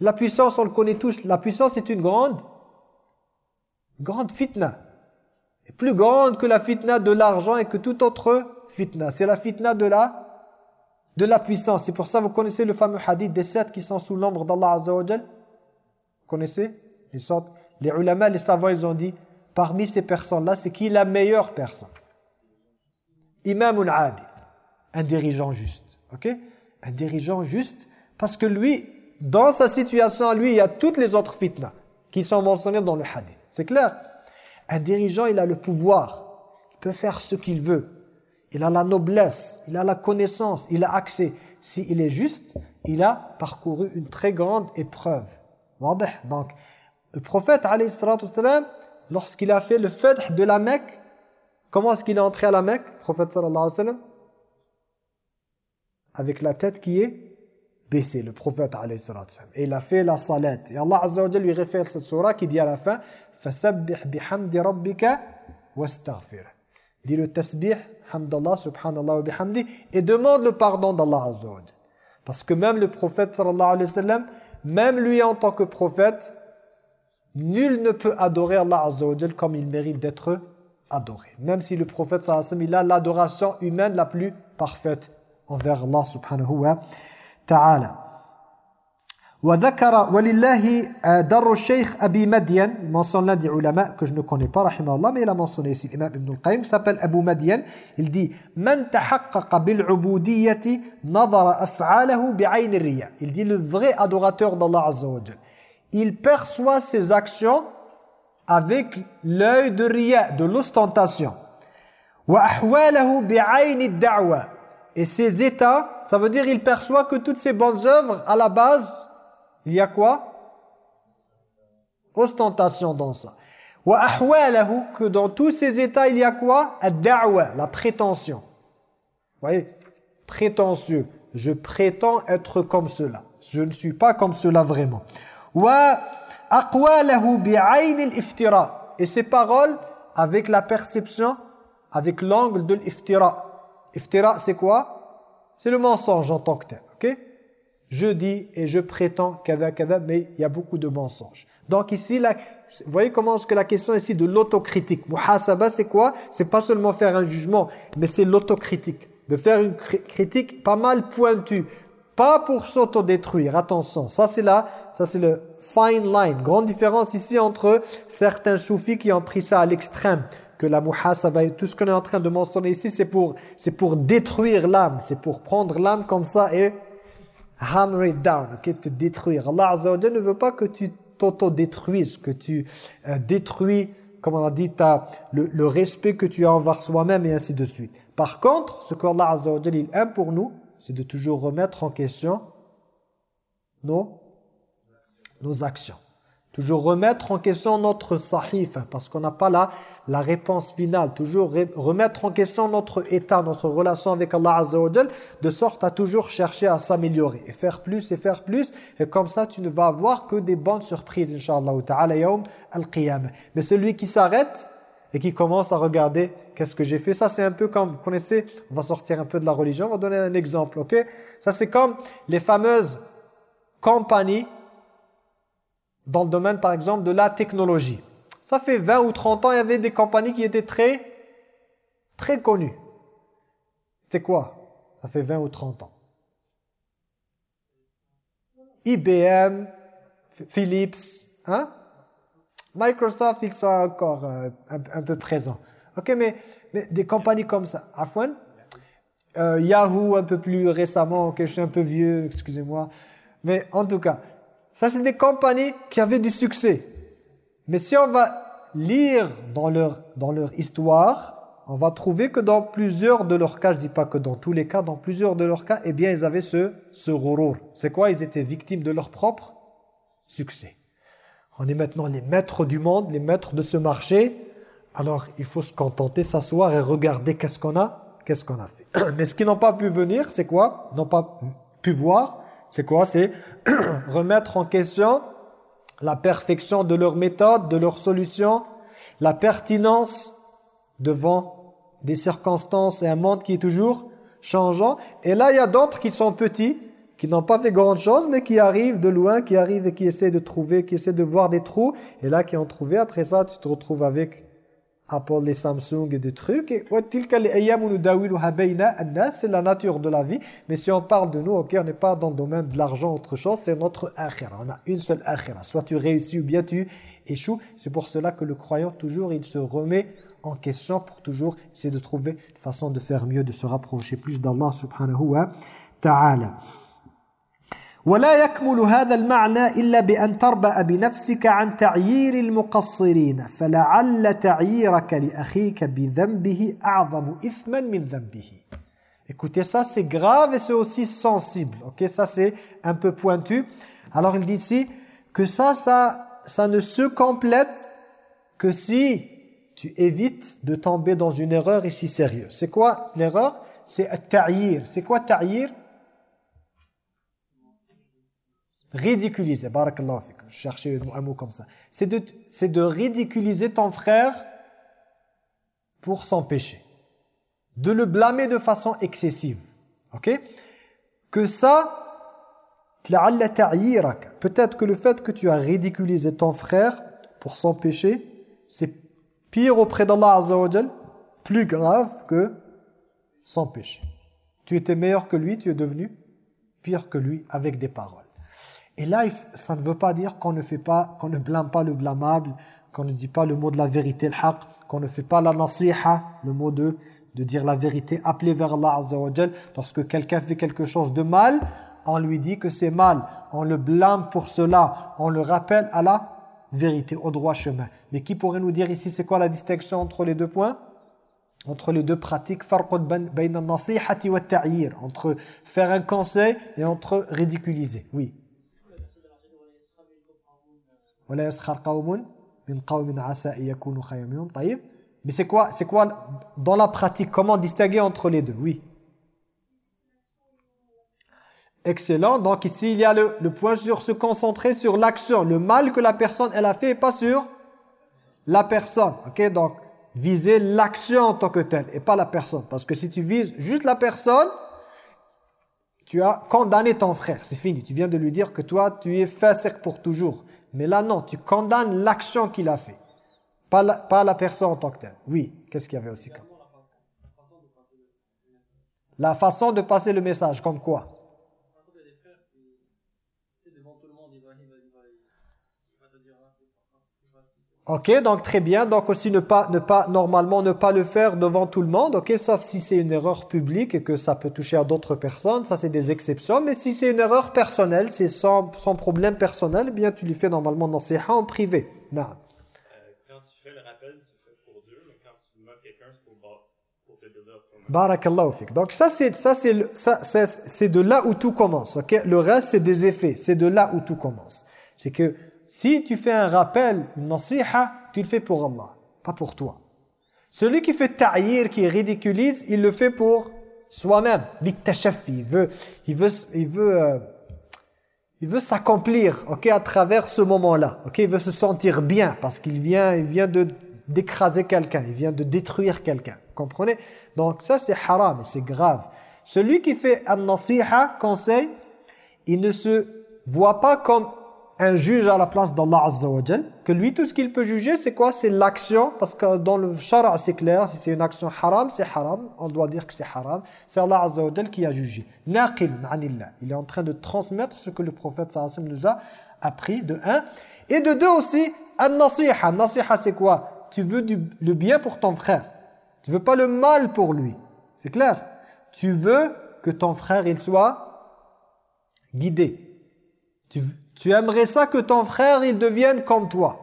La puissance, on le connaît tous. La puissance est une grande grande fitna. Et plus grande que la fitna de l'argent et que toute autre fitna. C'est la fitna de la de la puissance. C'est pour ça vous connaissez le fameux hadith des sept qui sont sous l'ombre d'Allah Azza Vous connaissez? Les, sortes, les ulama, les savants, ils ont dit parmi ces personnes-là, c'est qui la meilleure personne? Imam adil, un dirigeant juste. OK? Un dirigeant juste parce que lui, dans sa situation, lui, il y a toutes les autres fitnas qui sont mentionnées dans le hadith. C'est clair? Un dirigeant, il a le pouvoir. Il peut faire ce qu'il veut il a la noblesse, il a la connaissance, il a accès. S'il est juste, il a parcouru une très grande épreuve. Donc, le prophète, lorsqu'il a fait le fait de la Mecque, comment est-ce qu'il est entré à la Mecque, prophète sallallahu alayhi wa sallam? Avec la tête qui est baissée, le prophète alayhi wa sallam. Et il a fait la salette. Et Allah azza wa lui réfère cette surah qui dit à la fin « Fasabbih bihamdi rabbika wastaghfir » Dis le tasbih hamdallah, subhanallah bihamdi, et demande le pardon d'Allah Azza Parce que même le prophète même lui en tant que prophète, nul ne peut adorer Allah Azza comme il mérite d'être adoré. Même si le prophète sallallahu alayhi il a l'adoration humaine la plus parfaite envers Allah subhanahu wa ta'ala. وذكر ولله در الشيخ أبي مدين il mentionne l'un des ulama que je ne connais pas رحمه الله mais il a mentionné ici l'imam Ibn al-Qayyim s'appelle Abu Madian il dit من تحقق بالعبودية نظر أفعاله بعين الرياء il dit le vrai adorateur d'Allah Azza wa il perçoit ses actions avec l'œil de riya de l'ostentation وأحواله بعين الدعوة et ses états ça veut dire il perçoit que toutes ses bonnes œuvres à la base il y a quoi? Ostentation dans ça. Wa que dans tous ces états, il y a quoi? La prétention. Vous voyez? Prétentieux. Je prétends être comme cela. Je ne suis pas comme cela vraiment. Wa Et ces paroles avec la perception, avec l'angle de l'iftira. Iftira, c'est quoi? C'est le mensonge en tant que tel. Je dis et je prétends kada kada, mais il y a beaucoup de mensonges. Donc ici, là, vous voyez comment est-ce que la question ici de l'autocritique. Muhasaba, c'est quoi? C'est pas seulement faire un jugement, mais c'est l'autocritique. De faire une critique pas mal pointue. Pas pour s'autodétruire, attention. Ça c'est là, ça c'est le fine line. Grande différence ici entre certains soufis qui ont pris ça à l'extrême que la muhasaba, tout ce qu'on est en train de mentionner ici, c'est pour, pour détruire l'âme, c'est pour prendre l'âme comme ça et hammer it down, okay, te détruire. Allah Azza wa ne veut pas que tu t'auto-détruises, que tu euh, détruis, comme on a dit, le, respect que tu as envers soi-même et ainsi de suite. Par contre, ce qu'Allah Azza wa aime pour nous, c'est de toujours remettre en question nos, nos actions. Toujours remettre en question notre sahif, parce qu'on n'a pas là la réponse finale. Toujours remettre en question notre état, notre relation avec Allah Azza de sorte à toujours chercher à s'améliorer. Et faire plus et faire plus. Et comme ça, tu ne vas avoir que des bonnes surprises, Inch'Allah ta'ala, yawm al-qiyamah. Mais celui qui s'arrête et qui commence à regarder qu'est-ce que j'ai fait, ça c'est un peu comme, vous connaissez, on va sortir un peu de la religion, on va donner un exemple, ok? Ça c'est comme les fameuses compagnie dans le domaine, par exemple, de la technologie. Ça fait 20 ou 30 ans, il y avait des compagnies qui étaient très, très connues. C'est quoi? Ça fait 20 ou 30 ans. IBM, Philips, hein? Microsoft, ils sont encore euh, un, peu présents. Ok, mais, mais, des compagnies comme ça, Afwan, euh, Yahoo un peu plus récemment, ok, je suis un peu vieux, excusez-moi. Mais en tout cas, ça c'est des compagnies qui avaient du succès. Mais si on va lire dans leur, dans leur histoire, on va trouver que dans plusieurs de leurs cas, je dis pas que dans tous les cas, dans plusieurs de leurs cas, eh bien ils avaient ce, ce C'est quoi? Ils étaient victimes de leur propre succès. On est maintenant les maîtres du monde, les maîtres de ce marché. Alors, il faut se contenter, s'asseoir et regarder qu'est-ce qu'on a, qu'est-ce qu'on a fait. Mais ce qu'ils n'ont pas pu venir, c'est quoi? N'ont pas pu voir, c'est quoi? C'est remettre en question la perfection de leur méthode, de leur solution, la pertinence devant des circonstances et un monde qui est toujours changeant. Et là, il y a d'autres qui sont petits, qui n'ont pas fait grand chose, mais qui arrivent de loin, qui arrivent et qui essaient de trouver, qui essaient de voir des trous, et là qui ont trouvé, après ça tu te retrouves avec Apple, les Samsung et des trucs, et c'est la nature de la vie, mais si on parle de nous, ok, on n'est pas dans le domaine de l'argent, autre chose, c'est notre akhira, on a une seule akhira, soit tu réussis ou bien tu échoues, c'est pour cela que le croyant, toujours, il se remet en question pour toujours essayer de trouver une façon de faire mieux, de se rapprocher plus d'Allah subhanahu wa ta'ala. ولا يكمل هذا المعنى إلا بأن تربأ بنفسك عن تعيير المقصرين فلعل تعييرك لأخيك بذنبه أعظم إثما من ذنبه Écoutez, ça c'est grave et c'est aussi sensible. Ok, ça c'est un peu pointu. Alors il dit ici que ça, ça, ça ne se complète que si tu évites de tomber dans une erreur ici sérieuse. C'est quoi l'erreur C'est ta'yir. C'est quoi ta'yir Ridiculiser, barakallahu fikum, chercher un mot comme ça. C'est de, de ridiculiser ton frère pour son péché. De le blâmer de façon excessive. Ok? Que ça, peut-être que le fait que tu as ridiculisé ton frère pour son péché, c'est pire auprès d'Allah Azza plus grave que son péché. Tu étais meilleur que lui, tu es devenu pire que lui avec des paroles. Et là, ça ne veut pas dire qu'on ne fait pas, qu'on ne blâme pas le blâmable, qu'on ne dit pas le mot de la vérité, le haq, qu'on ne fait pas la nasiha, le mot de, de dire la vérité, appeler vers Allah Azza wa Lorsque quelqu'un fait quelque chose de mal, on lui dit que c'est mal, on le blâme pour cela, on le rappelle à la vérité, au droit chemin. Mais qui pourrait nous dire ici, c'est quoi la distinction entre les deux points? Entre les deux pratiques entre faire un conseil et entre ridiculiser. Oui mais c'est quoi, dans la pratique Comment distinguer entre les deux? Oui. Excellent. Donc ici, il y a le, point sur se concentrer sur l'action, le mal que la personne a fait et pas sur la personne. Ok, donc viser l'action en tant que telle et pas la personne. Parce que si tu vises juste la personne, tu as condamné ton frère. C'est fini. Tu viens de lui dire que toi, tu es sec pour toujours. Mais là, non, tu condamnes l'action qu'il a fait. Pas la, pas la personne en tant que telle. Oui, qu'est-ce qu'il y avait aussi comme La façon de passer le message, comme quoi? Ok, donc très bien. Donc aussi ne pas, ne pas, normalement ne pas le faire devant tout le monde. Ok, sauf si c'est une erreur publique et que ça peut toucher à d'autres personnes. Ça c'est des exceptions. Mais si c'est une erreur personnelle, c'est sans, sans, problème personnel, eh bien tu lui fais normalement dans ses en privé. Non. quand tu fais le rappel, tu fais pour Dieu, mais quand tu moques quelqu'un, c'est pour, te dire Barakallahu fik. Donc ça c'est ça c'est ça c'est de là où tout commence. Ok, le reste c'est des effets. C'est de là où tout commence. C'est que si tu fais un rappel, une nasiha, tu le fais pour Allah, pas pour toi. Celui qui fait ta'yir, qui ridiculise, il le fait pour soi-même. Il veut, il veut, il veut, euh, veut s'accomplir, ok, à travers ce moment-là. Ok, il veut se sentir bien parce qu'il vient, il vient d'écraser quelqu'un, il vient de détruire quelqu'un. Comprenez? Donc ça c'est haram, c'est grave. Celui qui fait un nasiha, conseil, il ne se voit pas comme un juge à la place d'Allah Azza que lui tout ce qu'il peut juger c'est quoi? C'est l'action parce que dans le shara c'est clair si c'est une action haram c'est haram. On doit dire que c'est haram. C'est Allah Azza qui a jugé. Naqil ma'anillah il est en train de transmettre ce que le prophète sallallahu nous a appris de un. Et de deux aussi an-nasiha. Nasiha c'est quoi? Tu veux du, le bien pour ton frère. Tu veux pas le mal pour lui. C'est clair? Tu veux que ton frère il soit guidé. Tu, tu aimerais ça que ton frère, il devienne comme toi.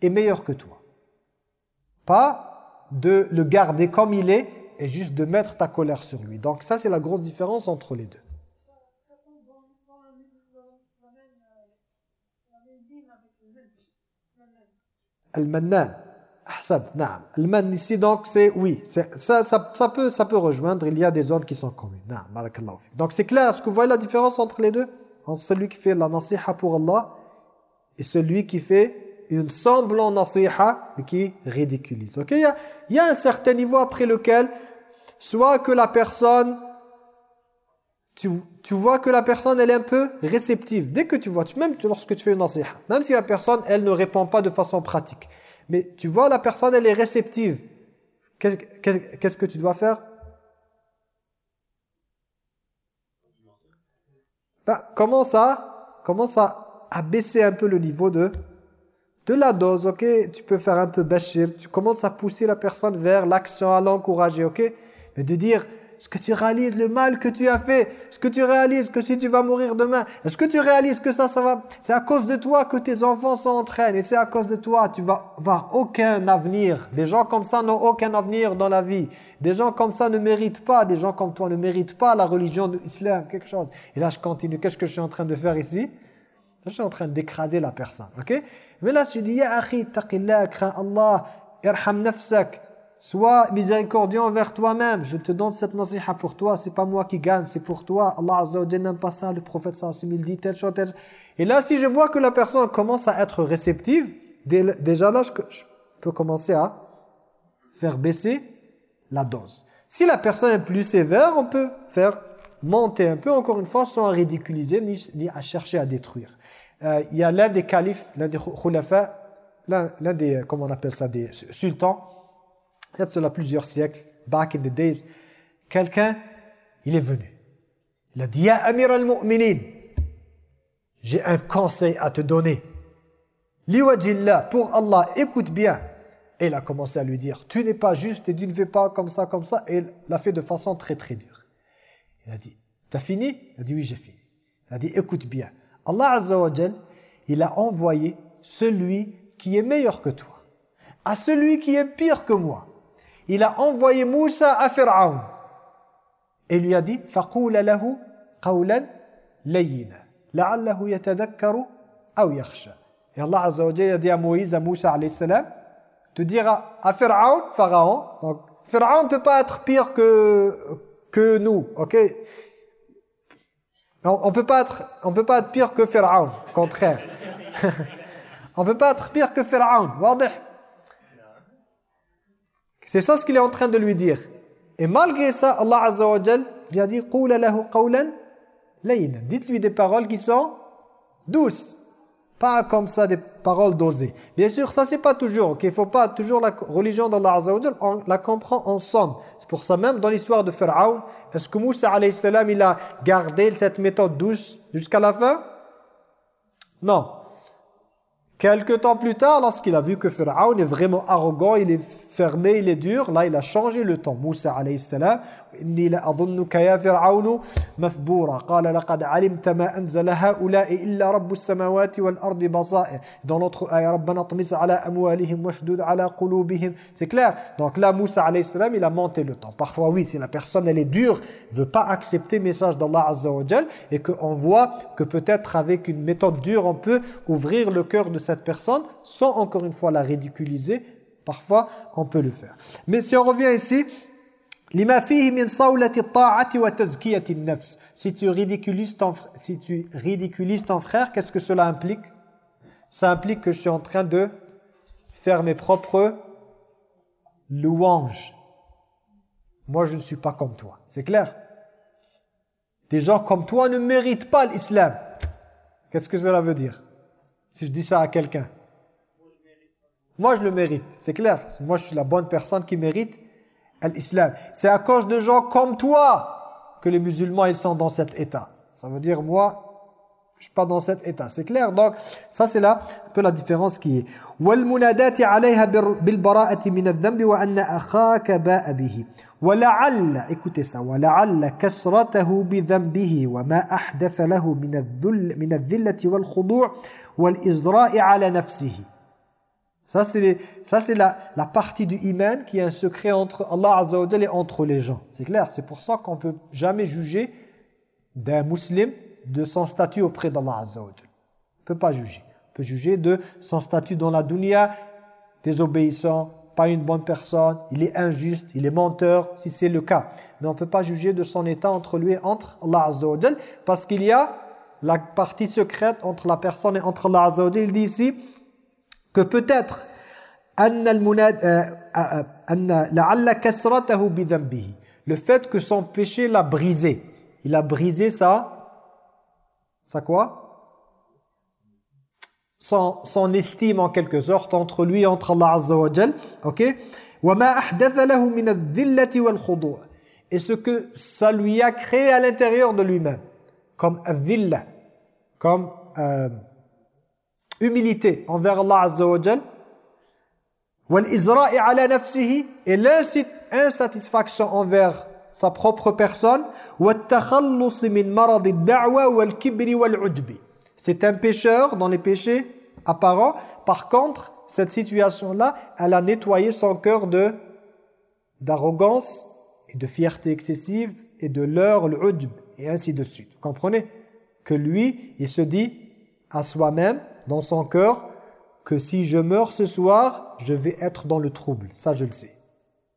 Et meilleur que toi. Pas de le garder comme il est et juste de mettre ta colère sur lui. Donc ça, c'est la grosse différence entre les deux. Al-Mannan. Ahsad. Al-Man ici, donc, c'est, oui, ça, ça, ça, peut, ça peut rejoindre, il y a des zones qui sont communes. Donc c'est clair, est-ce que vous voyez la différence entre les deux? Entre celui qui fait la nasiha pour Allah et celui qui fait une semblant nasiha mais qui ridiculise. Ok, il y a, il y a un certain niveau après lequel soit que la personne tu, tu, vois que la personne elle est un peu réceptive. Dès que tu vois même lorsque tu fais une nasiha même si la personne elle ne répond pas de façon pratique mais tu vois la personne elle est réceptive. Qu'est-ce que tu dois faire? Bah, commence à, commence à, à, baisser un peu le niveau de, de la dose, ok? Tu peux faire un peu bashir, tu commences à pousser la personne vers l'action, à l'encourager, ok? Mais de dire, est-ce que tu réalises le mal que tu as fait Est-ce que tu réalises que si tu vas mourir demain Est-ce que tu réalises que ça, ça va C'est à cause de toi que tes enfants s'entraînent et c'est à cause de toi, tu vas avoir aucun avenir. Des gens comme ça n'ont aucun avenir dans la vie. Des gens comme ça ne méritent pas, des gens comme toi ne méritent pas la religion de l'islam, quelque chose. Et là, je continue. Qu'est-ce que je suis en train de faire ici? Je suis en train d'écraser la personne, ok? Mais là, je dis, Ya akhi, taqillah, Allah, irham nafsak. Sois miséricordieux envers toi-même. Je te donne cette nasiha pour toi. C'est pas moi qui gagne, c'est pour toi. Allah Azza wa n'aime pas ça. Le prophète sallallahu il dit telle chose, telle Et là, si je vois que la personne commence à être réceptive, déjà là, je, peux commencer à faire baisser la dose. Si la personne est plus sévère, on peut faire monter un peu, encore une fois, sans ridiculiser ni, à chercher à détruire. Euh, il y a l'un des califes, l'un des khulafa, l'un des, comment on appelle ça, des sultans, c'est cela plusieurs siècles, back in the days, quelqu'un, il est venu. Il a dit, Ya Amir al-Mu'minin, j'ai un conseil à te donner. Liwajillah, pour Allah, écoute bien. Et il a commencé à lui dire, tu n'es pas juste et tu ne fais pas comme ça, comme ça. Et il l'a fait de façon très très dure. Il a dit, t'as fini? Il a dit, oui, j'ai fini. Il a dit, écoute bien. Allah Azza wa il a envoyé celui qui est meilleur que toi, à celui qui est pire que moi il a envoyé Moussa à Pharaon. Et lui a dit فَقُولَ لَهُ قَوْلًا لَيِّنًا لَعَلَّهُ يَتَذَكَّرُ أَوْ يَخْشَى Et Allah Azza wa a dit à Moïse, à Moussa alayhi salam, te dire à, Pharaon, Pharaon, donc Pharaon ne peut pas être pire que, que nous, ok on, ne peut pas être, on peut pas être pire que Pharaon, contraire. on peut pas être pire que Pharaon, c'est ça ce qu'il est en train de lui dire. Et malgré ça, Allah Azza wa Jal lui a dit Dites-lui des paroles qui sont douces. Pas comme ça des paroles dosées. Bien sûr, ça c'est pas toujours. Il ne faut pas toujours la religion d'Allah Azza wa Jal, on la comprend ensemble. C'est pour ça même dans l'histoire de Pharaon, est-ce que Moussa alayhi salam il a gardé cette méthode douce jusqu'à la fin? Non. Quelque temps plus tard, lorsqu'il a vu que Pharaon est vraiment arrogant, il est fermé, il est dur. Là, il a changé le temps. Moussa alayhi salam, inni la adunnuka ya fir'aunu mathbura. Qala laqad alimta ma anzala haula'i illa rabbus samawati wal ardi basair. Dans l'autre ayah, rabbana tmis ala amwalihim washdud ala qulubihim. C'est clair. Donc là, Moussa alayhi salam, il a monté le temps. Parfois, oui, si la personne elle est dure, veut pas accepter le message d'Allah azza wa jal et qu'on voit que peut-être avec une méthode dure, on peut ouvrir le cœur de cette personne sans encore une fois la ridiculiser Parfois, on peut le faire. Mais si on revient ici, si tu ridiculises ton, si tu ridiculises ton frère, qu'est-ce que cela implique? Ça implique que je suis en train de faire mes propres louanges. Moi, je ne suis pas comme toi. C'est clair? Des gens comme toi ne méritent pas l'islam. Qu'est-ce que cela veut dire? Si je dis ça à quelqu'un. Moi, je le mérite, c'est clair. Moi, je suis la bonne personne qui mérite l'islam. C'est à cause de gens comme toi que les musulmans ils sont dans cet état. Ça veut dire, moi, je suis pas dans cet état. C'est clair Donc, ça c'est là un peu la différence qui est. وَالْمُنَادَاتِ عَلَيْهَا بِالْبَرَاءَةِ مِنَ الذَّنْبِ وَأَنَّ أَخَاكَ بَاءَ بِهِ وَلَعَلَّ écoutez ça وَلَعَلَّ كَسْرَتَهُ بِذَنْبِهِ وَمَا أَحْدَثَ لَهُ مِنَ الذُّلِّ مِنَ الذِّلَّةِ وَالْخُضُوعِ وَالْإِزْرَاءِ عَلَى نَفْسِهِ Ça, c'est la, la partie du iman qui est un secret entre Allah Azza et entre les gens. C'est clair C'est pour ça qu'on peut jamais juger d'un musulman de son statut auprès d'Allah Azza On peut pas juger. On peut juger de son statut dans la dunya, désobéissant, pas une bonne personne, il est injuste, il est menteur, si c'est le cas. Mais on peut pas juger de son état entre lui et entre Allah Azza parce qu'il y a la partie secrète entre la personne et entre Allah Azza Il dit ici que peut-être le fait que son péché l'a brisé. Il a brisé ça ça quoi? Son, son estime en quelque sorte entre lui et entre Allah Azza wa Jal ok? Et ce que ça lui a créé à l'intérieur de lui-même. Comme comme euh, humilité envers Allah Azza wa Jal. Et l'insatisfaction envers sa propre personne. C'est un pécheur dans les péchés apparents. Par contre cette situation-là elle a nettoyé son cœur de d'arrogance et de fierté excessive et de l'heure, le et ainsi de suite. Vous comprenez? Que lui, il se dit à soi-même dans son cœur que si je meurs ce soir, je vais être dans le trouble. Ça, je le sais.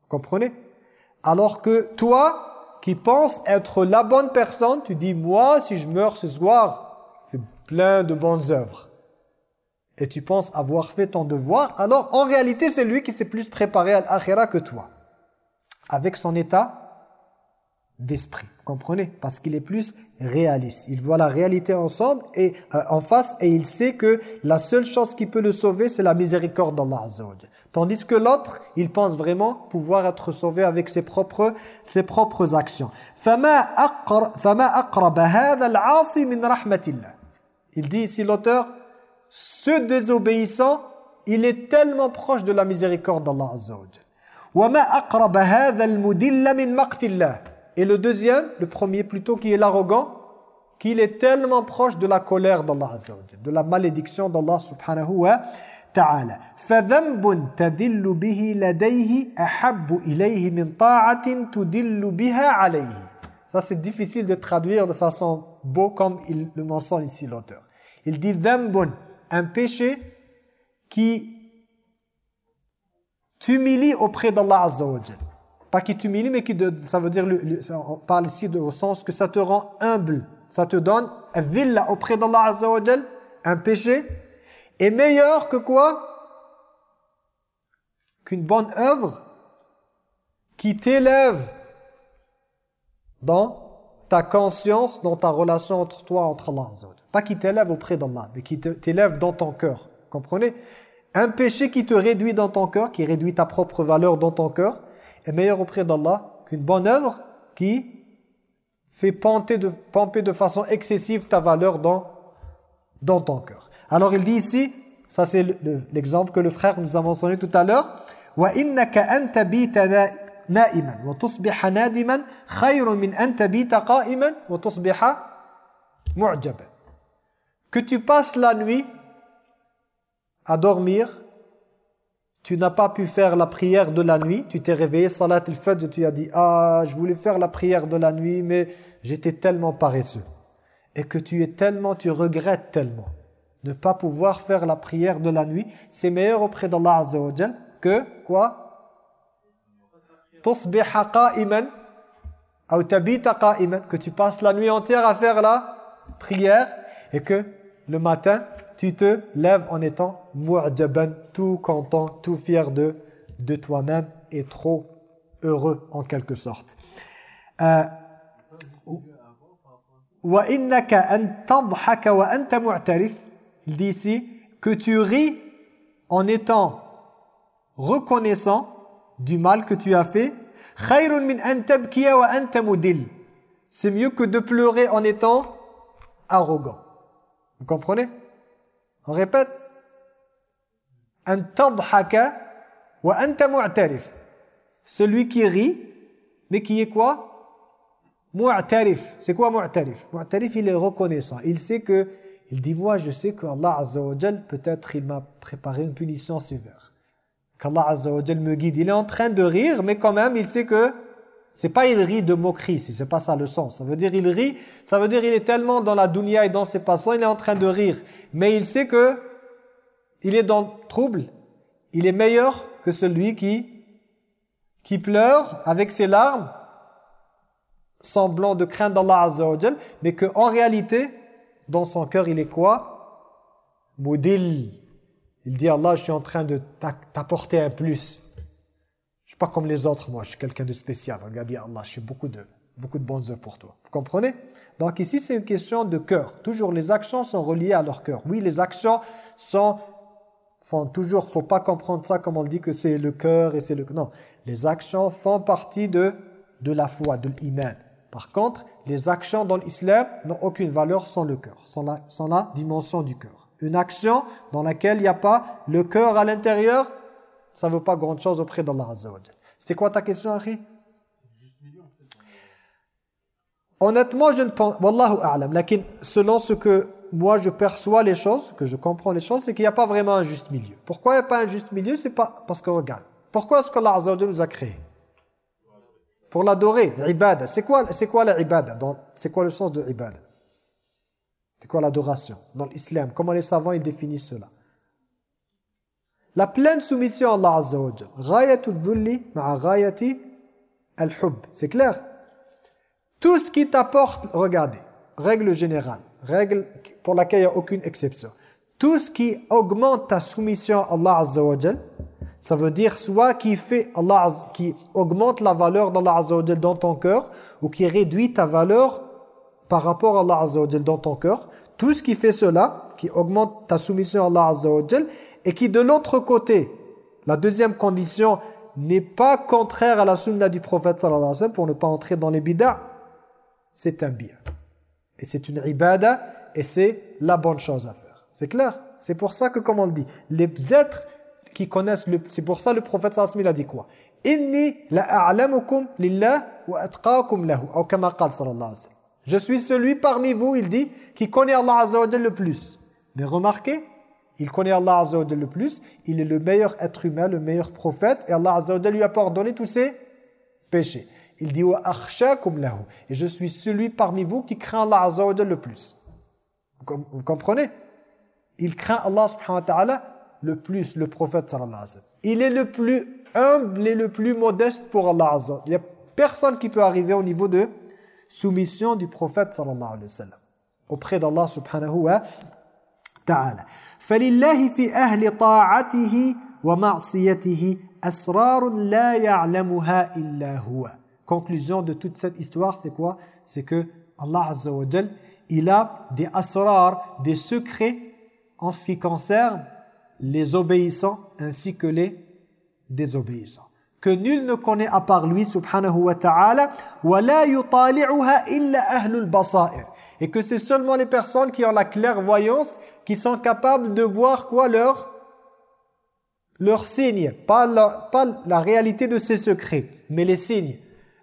Vous comprenez? Alors que toi, qui penses être la bonne personne, tu dis, moi, si je meurs ce soir, je fais plein de bonnes œuvres. Et tu penses avoir fait ton devoir. Alors, en réalité, c'est lui qui s'est plus préparé à l'akhira que toi. Avec son état d'esprit. Comprenez Parce qu'il est plus réaliste. Il voit la réalité ensemble et euh, en face et il sait que la seule chose qui peut le sauver, c'est la miséricorde d'Allah Azza Tandis que l'autre, il pense vraiment pouvoir être sauvé avec ses propres, ses propres actions. Il dit ici l'auteur, ce désobéissant, il est tellement proche de la miséricorde d'Allah Azza et le deuxième, le premier plutôt, qui est l'arrogant, qu'il est tellement proche de la colère d'Allah Azza de la malédiction d'Allah subhanahu wa ta'ala. فَذَنْبٌ تَدِلُّ بِهِ لَدَيْهِ أَحَبُّ إِلَيْهِ مِنْ طَاعَةٍ تُدِلُّ بِهَا عَلَيْهِ Ça c'est difficile de traduire de façon beau comme il le mentionne ici l'auteur. Il dit ذَنْبٌ, un péché qui t'humilie auprès d'Allah Azza wa pas qui t'humilie, mais qui ça veut dire, on parle ici au sens que ça te rend humble. Ça te donne villa auprès d'Allah Azza wa un péché, est meilleur que quoi? Qu'une bonne œuvre qui t'élève dans ta conscience, dans ta relation entre toi entre Allah Azza wa Pas qui t'élève auprès d'Allah, mais qui t'élève dans ton cœur. Comprenez? Un péché qui te réduit dans ton cœur, qui réduit ta propre valeur dans ton cœur, est meilleur auprès d'Allah qu'une bonne œuvre qui fait pomper de, pomper de façon excessive ta valeur dans, dans ton cœur. Alors il dit ici, ça c'est l'exemple que le frère nous a mentionné tout à l'heure, وَإِنَّكَ أَن تَبِيتَ نَائِمًا وَتُصْبِحَ نَادِمًا خَيْرٌ مِنْ أَن تَبِيتَ قَائِمًا وَتُصْبِحَ مُعْجَبًا Que tu passes la nuit à dormir tu n'as pas pu faire la prière de la nuit, tu t'es réveillé, salat al-fajr, tu as dit « Ah, je voulais faire la prière de la nuit, mais j'étais tellement paresseux. » Et que tu es tellement, tu regrettes tellement. Ne pas pouvoir faire la prière de la nuit, c'est meilleur auprès d'Allah Azza que quoi? Que tu passes la nuit entière à faire la prière et que le matin tu te lèves en étant mu'jaban, tout content, tout fier de, de toi-même et trop heureux en quelque sorte. Euh, Il dit ici que tu ris en étant reconnaissant du mal que tu as fait. C'est mieux que de pleurer en étant arrogant. Vous comprenez? On répète An tadhaka wa anta mu'tarif. Celui qui rit, mais qui est quoi? Mu'tarif. C'est quoi mu'tarif? Mu'tarif, il est reconnaissant. Il sait que, il dit, moi je sais qu'Allah Azza wa peut-être il m'a préparé une punition sévère. Qu'Allah Azza wa me guide. Il est en train de rire, mais quand même, il sait que c'est pas il rit de moquerie, si c'est pas ça le sens. Ça veut dire il rit, ça veut dire il est tellement dans la dunya et dans ses passants, il est en train de rire. Mais il sait que il est dans le trouble. Il est meilleur que celui qui qui pleure avec ses larmes semblant de craindre d'Allah Azza wa mais qu'en réalité, dans son cœur, il est quoi? Moudil. Il dit Allah, je suis en train de t'apporter un plus. Je suis pas comme les autres, moi, je suis quelqu'un de spécial. Regardez Allah, je suis beaucoup de, beaucoup de bonnes œuvres pour toi. Vous comprenez? Donc ici, c'est une question de cœur. Toujours, les actions sont reliées à leur cœur. Oui, les actions sont... Font toujours, faut pas comprendre ça comme on dit que c'est le cœur et c'est le... Non, les actions font partie de, de la foi, de l'iman. Par contre, les actions dans l'islam n'ont aucune valeur sans le cœur, sans la, sans la dimension du cœur. Une action dans laquelle il n'y a pas le cœur à l'intérieur, ça ne veut pas grand chose auprès d'Allah Azza C'était quoi ta question, Harry Honnêtement, je ne pense... Wallahu a'lam. Selon ce que moi je perçois les choses, que je comprends les choses, c'est qu'il n'y a pas vraiment un juste milieu. Pourquoi il n'y a pas un juste milieu? C'est pas parce que regarde. Pourquoi est-ce qu'Allah Azza nous a créés? Pour l'adorer, l'ibada. C'est quoi, quoi C'est quoi le sens de l'ibada? C'est quoi l'adoration dans l'islam? Comment les savants ils définissent cela? La pleine soumission à Allah Azza wa ma'a al-hub. C'est clair? Tout ce qui t'apporte, regardez, règle générale, règle pour laquelle il n'y a aucune exception. Tout ce qui augmente ta soumission à Allah Azza wa ça veut dire soit qui fait Allah qui augmente la valeur d'Allah Azza dans ton cœur ou qui réduit ta valeur par rapport à Allah Azza dans ton cœur. Tout ce qui fait cela, qui augmente ta soumission à Allah Azza et qui de l'autre côté, la deuxième condition n'est pas contraire à la sunna du prophète sallallahu alayhi pour ne pas entrer dans les bid'ah, c'est un bien. Et c'est une ibada et c'est la bonne chose à faire. C'est clair? C'est pour ça que, comme on le dit, les êtres qui connaissent le c'est pour ça le prophète sallallahu a dit quoi? Inni la'alamukum lillah wa kama sallallahu alayhi je suis celui parmi vous il dit qui connaît Allah azza le plus. Mais remarquez il connaît Allah le plus. Il est le meilleur être humain le meilleur prophète. Et Allah lui a pardonné tous ses péchés. Il dit et je suis celui parmi vous qui craint Allah le plus. Vous comprenez? Il craint Allah subhanahu wa ta'ala le plus le prophète sallallahu. Il est le plus humble et le plus modeste pour Allah. Il n'y a personne qui peut arriver au niveau de soumission du prophète sallallahu auprès d'Allah subhanahu ta'ala. فَلِلَّهِ فِي أَهْلِ طَاعَتِهِ وَمَعْصِيَتِهِ أَسْرَارٌ لَا يَعْلَمُهَا إِلَّا هُوَ Conclusion de toute cette histoire, c'est quoi C'est que Allah Azza wa Jal, il a des asrar, des secrets en ce qui concerne les obéissants ainsi que les désobéissants. Que nul ne connaît à part lui, subhanahu wa ta'ala, Et que c'est seulement les personnes qui ont la clairvoyance qui sont capables de voir quoi leur leurs signes, pas la, réalité de ces secrets, mais les signes.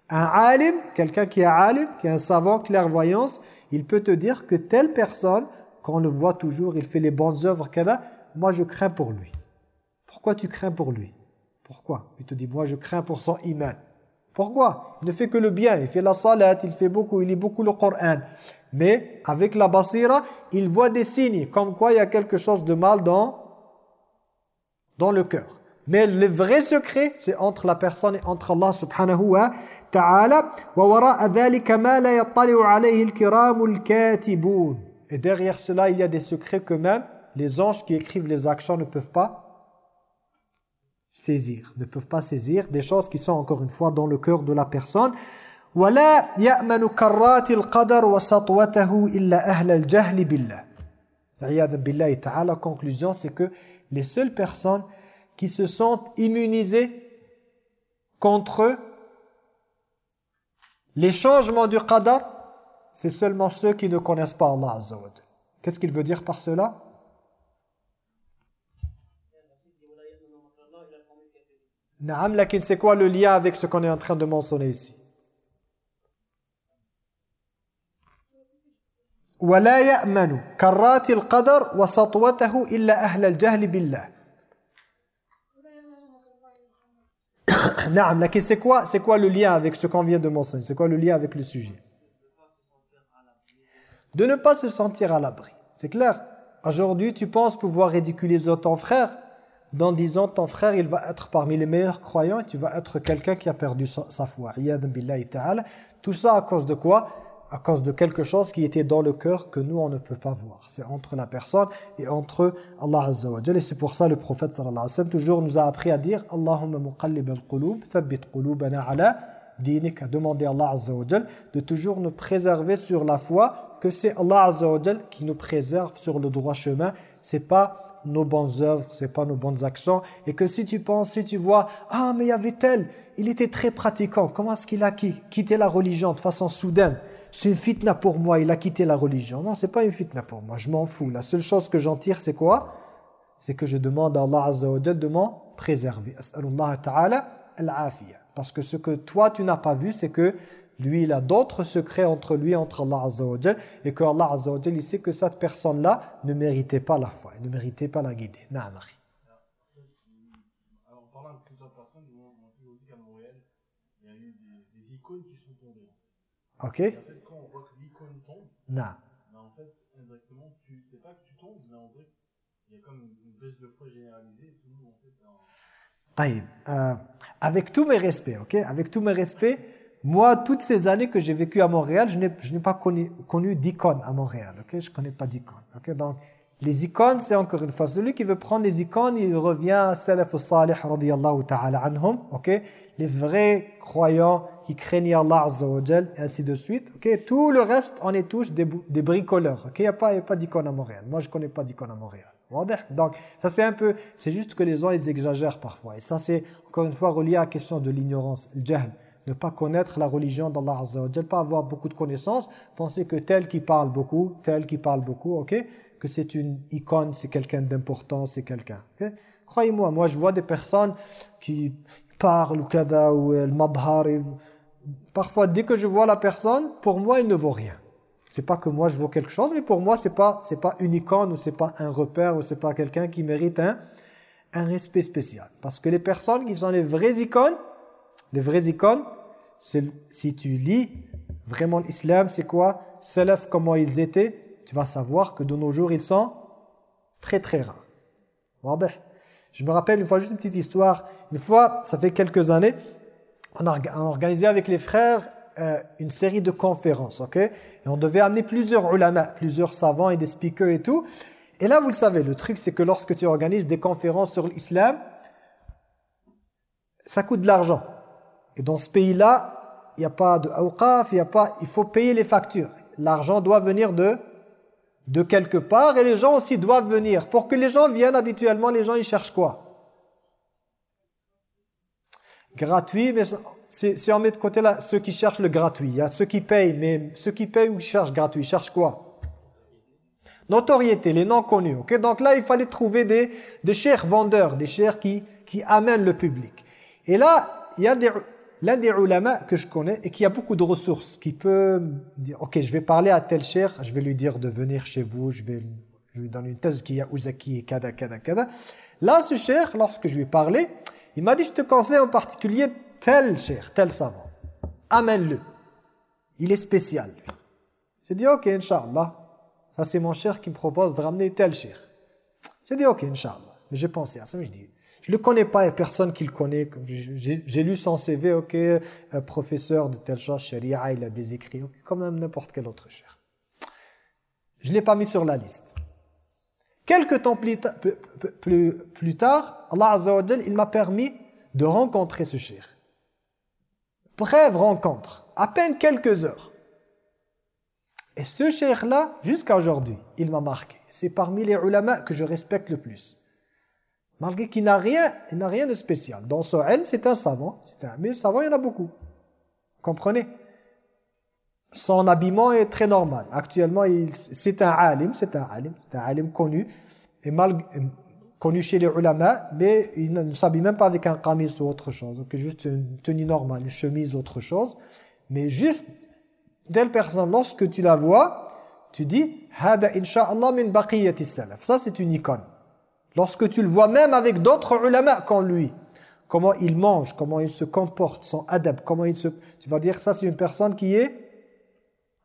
Un alim, quelqu'un qui est alim, qui est un savant clairvoyance, il peut te dire que telle personne, quand le voit toujours, il fait les bonnes œuvres qu'elle a, moi je crains pour lui. Pourquoi tu crains pour lui? Pourquoi? Il te dit, moi je crains pour son iman. Pourquoi? Il ne fait que le bien, il fait la salat, il fait beaucoup, il lit beaucoup le Coran. Mais avec la basira, il voit des signes, comme quoi il y a quelque chose de mal dans, dans le cœur. Mais le vrai secret, c'est entre la personne et entre Allah subhanahu wa ta'ala. Et derrière cela, il y a des secrets que même les anges qui écrivent les actions ne peuvent pas saisir, ne peuvent pas saisir des choses qui sont encore une fois dans le cœur de la personne. ولا يأمن كرات القدر وسطوته إلا أهل الجهل بالله عياذا بالله تعالى conclusion c'est que les seules personnes qui se sentent immunisées contre les changements du qadar c'est seulement ceux qui ne connaissent pas Allah Azza wa Qu'est-ce qu'il veut dire par cela Naam, lakin c'est quoi le lien avec ce qu'on est en train de mentionner ici ولا يأمن كرات القدر وسطوته إلا أهل الجهل بالله نعم لكن c'est quoi c'est quoi le lien avec ce qu'on vient de mentionner c'est quoi le lien avec le sujet de ne pas se sentir à l'abri c'est clair aujourd'hui tu penses pouvoir ridiculiser ton frère dans disant ton frère il va être parmi les meilleurs croyants et tu vas être quelqu'un qui a perdu sa, foi tout ça à cause de quoi À cause de quelque chose qui était dans le cœur que nous on ne peut pas voir. C'est entre la personne et entre Allah Azza wa et c'est pour ça le prophète sallallahu alayhi wa sallam toujours nous a appris à dire Allahumma muqallib al-qulub thabbit qulubana ala dinik à demander à Allah Azza wa de toujours nous préserver sur la foi que c'est Allah Azza wa qui nous préserve sur le droit chemin. C'est pas nos bonnes œuvres, c'est pas nos bonnes actions. Et que si tu penses, si tu vois, ah mais il y avait tel, il était très pratiquant, comment est-ce qu'il a quitté la religion de façon soudaine? C'est une fitna pour moi, il a quitté la religion. Non, c'est pas une fitna pour moi, je m'en fous. La seule chose que j'en tire, c'est quoi? C'est que je demande à Allah Azza wa de m'en préserver. ta'ala Parce que ce que toi tu n'as pas vu, c'est que lui, il a d'autres secrets entre lui et entre Allah Azza wa et que Allah Azza wa il sait que cette personne-là ne méritait pas la foi, ne méritait pas la guider. Naam, Alors, en parlant de plusieurs personnes, on a toujours dit qu'à Montréal, il y a eu des, des, icônes qui sont tombées. Ok. Et en fait, quand on voit que nah. mais en fait, indirectement, tu sais pas que tu tombes, mais en vrai, il y a comme une baisse de foi généralisée, et tout le monde, en fait, en... Euh, avec tous mes respects, ok Avec tous mes respects, moi, toutes ces années que j'ai vécu à Montréal, je n'ai pas connu, connu d'icônes à Montréal. Ok, Je ne connais pas d'icônes. Okay? Donc, les icônes, c'est encore une fois, celui qui veut prendre les icônes, il revient à Salaf al-Salih, radiyallahu ta'ala anhum. ok Les vrais croyants qui craignaient Allah Azza et ainsi de suite. ok? Tout le reste, on est tous des, des bricoleurs. Il n'y a pas, pas d'icône à Montréal. Moi, je ne connais pas d'icône à Montréal. Donc, ça c'est un peu, c'est juste que les gens, ils exagèrent parfois. Et ça, c'est encore une fois relié à la question de l'ignorance, le jahl ne pas connaître la religion d'Allah Azza pas avoir beaucoup de connaissances, penser que tel qui parle beaucoup, tel qui parle beaucoup, ok, que c'est une icône, c'est quelqu'un d'important, c'est quelqu'un. Croyez-moi, moi je vois des personnes qui parlent ou kada ou el madhar, parfois dès que je vois la personne, pour moi il ne vaut rien. C'est pas que moi je vaux quelque chose, mais pour moi c'est pas c'est pas une icône ou c'est pas un repère ou c'est pas quelqu'un qui mérite un un respect spécial. Parce que les personnes qui sont les vraies icônes, les vraies icônes, si tu lis vraiment l'islam, c'est quoi? Salaf, comment ils étaient, tu vas savoir que de nos jours, ils sont très très rares. Je me rappelle une fois, juste une petite histoire. Une fois, ça fait quelques années, on a, organisé avec les frères euh, une série de conférences, ok? Et on devait amener plusieurs ulama, plusieurs savants et des speakers et tout. Et là, vous le savez, le truc, c'est que lorsque tu organises des conférences sur l'islam, ça coûte de l'argent. Et dans ce pays-là, il n'y a pas de awqaf, il y a pas, il faut payer les factures. L'argent doit venir de de quelque part et les gens aussi doivent venir. Pour que les gens viennent habituellement, les gens ils cherchent quoi? Gratuit, mais si on met de côté là ceux qui cherchent le gratuit, il y a ceux qui payent, mais ceux qui payent ou qui cherchent gratuit, ils cherchent quoi? Notoriété, les non connus. ok? Donc là, il fallait trouver des, des chers vendeurs, des chers qui, qui amènent le public. Et là, il y a l'un des ulama que je connais et qui a beaucoup de ressources, qui peut dire, ok, je vais parler à tel cher, je vais lui dire de venir chez vous, je vais lui donner une thèse qui a Uzaki et kada, kada, kada. Là, ce cher, lorsque je lui ai parlé, il m'a dit, je te conseille en particulier tel cher, tel savant. Amène-le. Il est spécial, lui. J'ai dit, ok, Inch'Allah. Ça, c'est mon cher qui me propose de ramener tel cher. J'ai dit, ok, Inch'Allah. Mais j'ai pensé à ça, mais je dis, je ne le connais pas, il n'y a personne qui le connaît. J'ai lu son CV, ok, professeur de telle chose, sharia, il a des écrits, comme n'importe quel autre cher. Je ne l'ai pas mis sur la liste. Quelques temps plus, tard, Allah Azza wa il m'a permis de rencontrer ce cher. brève rencontre, à peine quelques heures. Et ce cheikh-là, jusqu'à aujourd'hui, il m'a marqué. C'est parmi les ulama que je respecte le plus. Malgré qu'il n'a rien, il rien de spécial. Dans son ilm, c'est un savant. Un, mais savant, il y en a beaucoup. comprenez? Son habillement est très normal. Actuellement, c'est un alim, c'est un alim, c'est un alim connu. Et mal, connu chez les ulama, mais il ne s'habille même pas avec un qamis ou autre chose. Donc juste une tenue normale, une chemise, autre chose. Mais juste telle personne, lorsque tu la vois, tu dis Hada insha'Allah min baqiyati salaf. Ça, c'est une icône. Lorsque tu le vois même avec d'autres ulama qu'en lui, comment il mange, comment il se comporte, son adab, comment il se... Tu vas dire, ça, c'est une personne qui est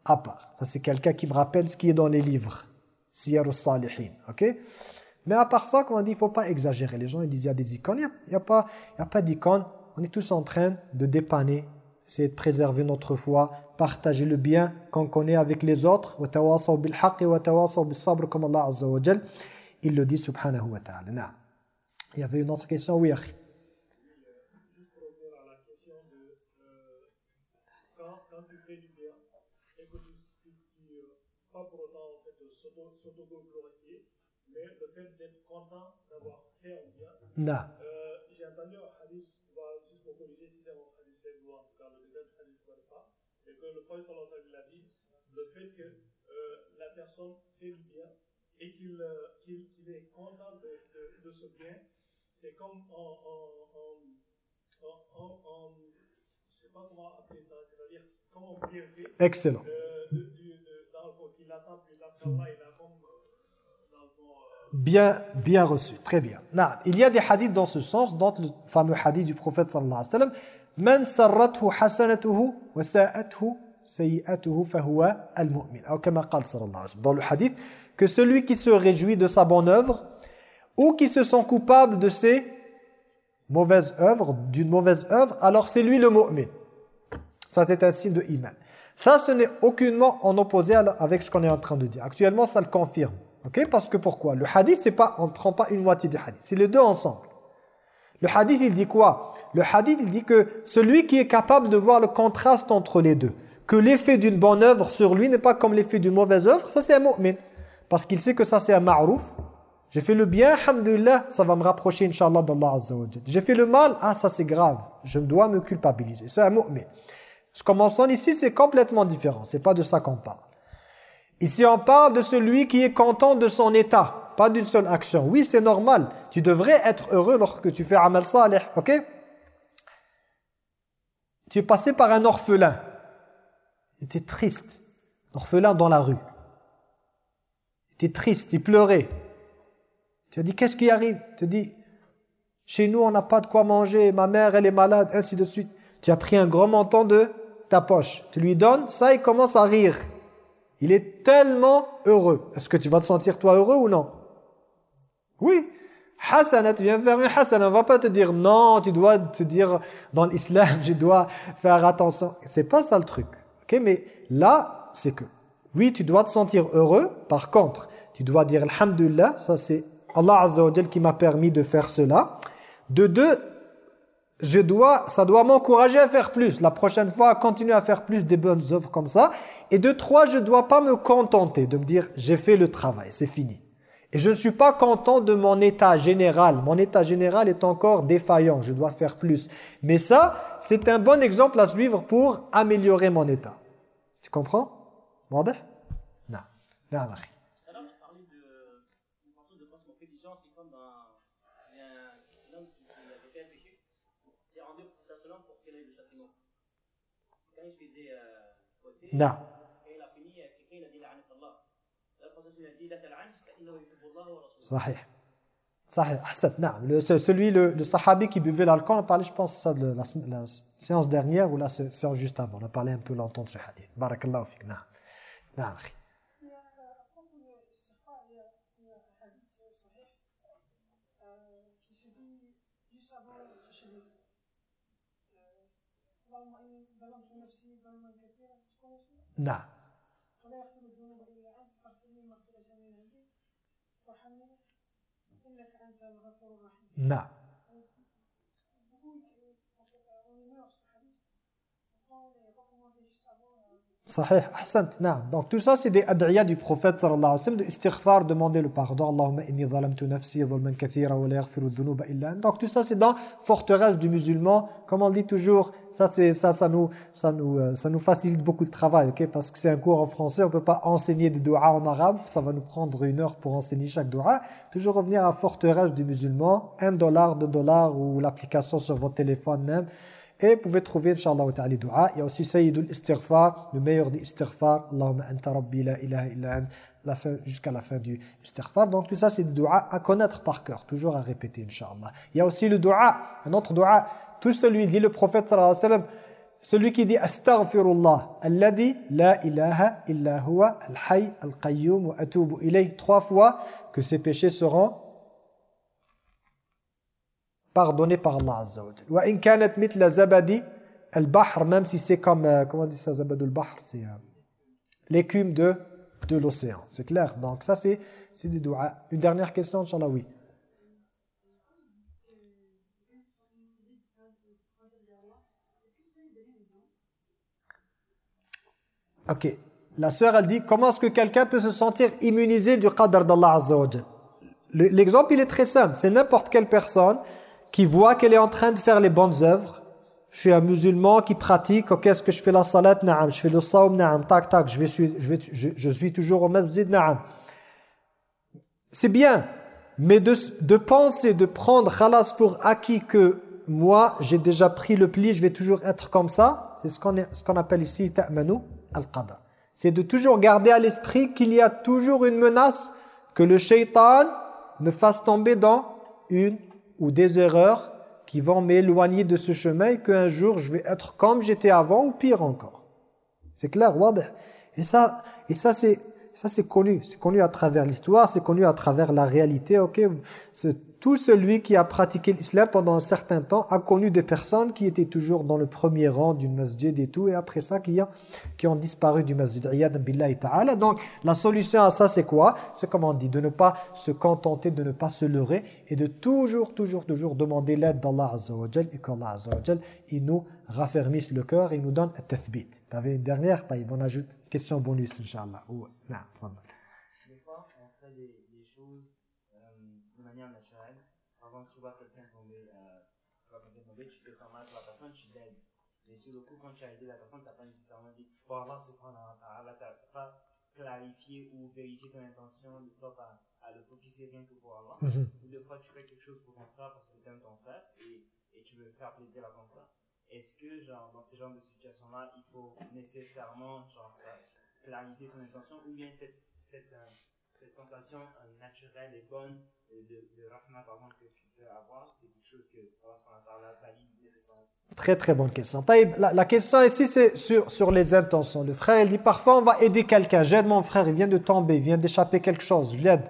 à part. Ça, c'est quelqu'un qui me rappelle ce qui est dans les livres. Siyar salihin ok? Mais à part ça, comme on dit, il ne faut pas exagérer. Les gens ils disent, il y a des icônes. Il n'y a, a, pas, d'icônes. On est tous en train de dépanner, essayer de préserver notre foi, partager le bien qu'on connaît avec les autres. Comme Allah Azza wa il le dit subhanahu wa ta'ala. Il y avait une autre question, oui, Akhi. Quand tu fais du bien, et que tu, pas pour autant en fait, s'auto-glorifier, mais le fait d'être content d'avoir fait un bien. Non. Euh, J'ai entendu un hadith, juste me corriger si c'est un hadith faible ou en tout cas le deuxième hadith ne pas, et que le prophète sallallahu alayhi wa dit, le fait que euh, la personne fait du bien, et qu'il euh, qu qu est content de, de, de ce bien, c'est comme en, en, en, en, je sais pas comment appeler ça, c'est-à-dire comme on bienfait. Excellent. Euh, de, de, dans le qu'il attend, puis là, travail, là, comme euh, dans le fond, euh, bien, bien reçu. Très bien. Non. Il y a des hadiths dans ce sens, dans le fameux hadith du prophète sallallahu alayhi wa sallam. Man sarrathu hasanatuhu wa fahuwa al-mu'min. Dans le hadith, que celui qui se réjouit de sa bonne œuvre ou qui se sent coupable de ses mauvaises œuvres, d'une mauvaise œuvre, alors c'est lui le mu'min. Ça, c'est un signe de iman. Ça, ce n'est aucunement en opposé avec ce qu'on est en train de dire. Actuellement, ça le confirme ok Parce que pourquoi? Le hadith, c'est pas, on ne prend pas une moitié du hadith. C'est les deux ensemble. Le hadith, il dit quoi? Le hadith, il dit que celui qui est capable de voir le contraste entre les deux, que l'effet d'une bonne œuvre sur lui n'est pas comme l'effet d'une mauvaise œuvre, ça c'est un mu'min. Parce qu'il sait que ça c'est un ma'rouf. J'ai fait le bien, alhamdulillah, ça va me rapprocher, inshallah, d'Allah Azza J'ai fait le mal, ah ça c'est grave, je dois me culpabiliser. C'est un mu'min. Ce qu'on ici, c'est complètement différent. C'est pas de ça qu'on parle. Ici, on parle de celui qui est content de son état, pas d'une seule action. Oui, c'est normal. Tu devrais être heureux lorsque tu fais amal salih, ok? Tu es passé par un orphelin. Il était triste. Orphelin dans la rue. Tu es triste, il pleurait. Tu as dit, qu'est-ce qui arrive? Tu dis, chez nous, on n'a pas de quoi manger, ma mère, elle est malade, ainsi de suite. Tu as pris un gros montant de ta poche. Tu lui donnes, ça, il commence à rire. Il est tellement heureux. Est-ce que tu vas te sentir, toi, heureux ou non? Oui. Hassan, tu viens faire une Hassan. On va pas te dire, non, tu dois te dire, dans l'islam, je dois faire attention. C'est pas ça le truc. Mais là, c'est que, oui, tu dois te sentir heureux. Par contre, tu dois dire Alhamdulillah, ça c'est Allah Azza wa qui m'a permis de faire cela. De deux, je dois, ça doit m'encourager à faire plus. La prochaine fois, à continuer à faire plus des bonnes œuvres comme ça. Et de trois, je ne dois pas me contenter de me dire « j'ai fait le travail, c'est fini ». Et je ne suis pas content de mon état général. Mon état général est encore défaillant, je dois faire plus. Mais ça, c'est un bon exemple à suivre pour améliorer mon état. Tu comprends? Mordeh? Non. Non, Marie. Non. Naam. Le, celui, le, le, sahabi qui buvait l'alcool, on a parlé, je pense, ça de la, séance dernière ou la séance juste avant. On a parlé un peu longtemps de ce hadith. Barakallahu fik. на Sahih. Donc tout ça c'est des du prophète sallallahu alayhi wa sallam, istighfar, demander le pardon. Donc tout ça c'est dans forteresse du musulman, comme on dit toujours, ça ça ça nous ça nous euh, ça nous facilite beaucoup de travail, OK? Parce que c'est un cours en français, on peut pas enseigner des doigts en arabe, ça va nous prendre une heure pour enseigner chaque doigt. Toujours revenir à forteresse du musulman, un dollar, deux dollars ou l'application sur votre téléphone même. Et vous pouvez trouver, Inch'Allah ta'ala, dua. Il y a aussi Sayyidul Istighfar, le meilleur des Istighfar. Allahumma anta rabbi la ilaha illa la jusqu'à la fin du Istighfar. Donc tout ça, c'est dua à connaître par cœur, toujours à répéter, Inch'Allah. Il y a aussi le dua, un autre dua. Tout celui, dit le prophète sallallahu alayhi wa sallam, celui qui dit astaghfirullah alladhi la ilaha illa huwa al-hayy al-qayyum wa atubu ilayh trois fois que ses péchés seront pardonné par Allah Azza wa in kanat mitla zabadi al-bahr même si c'est comme euh, comment on dit ça zabadul bahr c'est euh, l'écume de de l'océan. C'est clair. Donc ça c'est c'est des doigts. Une dernière question inchallah oui. OK. La sœur elle dit comment est-ce que quelqu'un peut se sentir immunisé du qadr d'Allah Azza wa L'exemple il est très simple, c'est n'importe quelle personne qui voit qu'elle est en train de faire les bonnes œuvres. Je suis un musulman qui pratique, ok, est-ce que je fais la salat Naam. Je fais le saum Naam. Tac, tac, je, vais, je, vais, je, suis toujours au masjid Naam. C'est bien, mais de, de penser, de prendre khalas pour acquis que moi, j'ai déjà pris le pli, je vais toujours être comme ça, c'est ce qu'on ce qu'on appelle ici ta'manu al-qada. C'est de toujours garder à l'esprit qu'il y a toujours une menace que le shaitan me fasse tomber dans une ou des erreurs qui vont m'éloigner de ce chemin et qu'un jour je vais être comme j'étais avant ou pire encore. C'est clair, Et ça, et ça c'est connu, c'est connu à travers l'histoire, c'est connu à travers la réalité. Tout celui qui a pratiqué l'islam pendant un certain temps a connu des personnes qui étaient toujours dans le premier rang d'une masjid et tout, et après ça qui, a, qui ont disparu du masjid. Donc la solution à ça c'est quoi? C'est comme on dit, de ne pas se contenter, de ne pas se leurrer, et de toujours, toujours, toujours demander l'aide d'Allah Azza et qu'Allah Azza wa il nous raffermisse le cœur, il nous donne un tathbit. Tu avais une dernière, on ajoute question bonus, Inch'Allah. Non, tu vois quelqu'un tomber, euh, tu vois quelqu'un tomber, tu te sens mal pour la personne, tu l'aides. Mais sur le coup, quand tu as aidé la personne, tu n'as pas nécessairement dit, bon, Allah subhanahu wa ta'ala, tu n'as pas clarifié ou vérifié ton intention de sorte à, à le focuser rien que pour Allah. Mm -hmm. Ou des fois, tu fais quelque chose pour ton frère parce que tu aimes ton frère et, et tu veux faire plaisir à ton frère. Est-ce que, genre, dans ce genre de situation-là, il faut nécessairement, genre, clarifier son intention ou bien cette, cette, euh, cette sensation euh, naturelle et bonne de, de rahma, que tu peux avoir, c'est quelque chose que Allah valide nécessairement Très très bonne question. La, la question ici c'est sur, sur les intentions. Le frère il dit parfois on va aider quelqu'un. J'aide mon frère, il vient de tomber, il vient d'échapper quelque chose, je l'aide.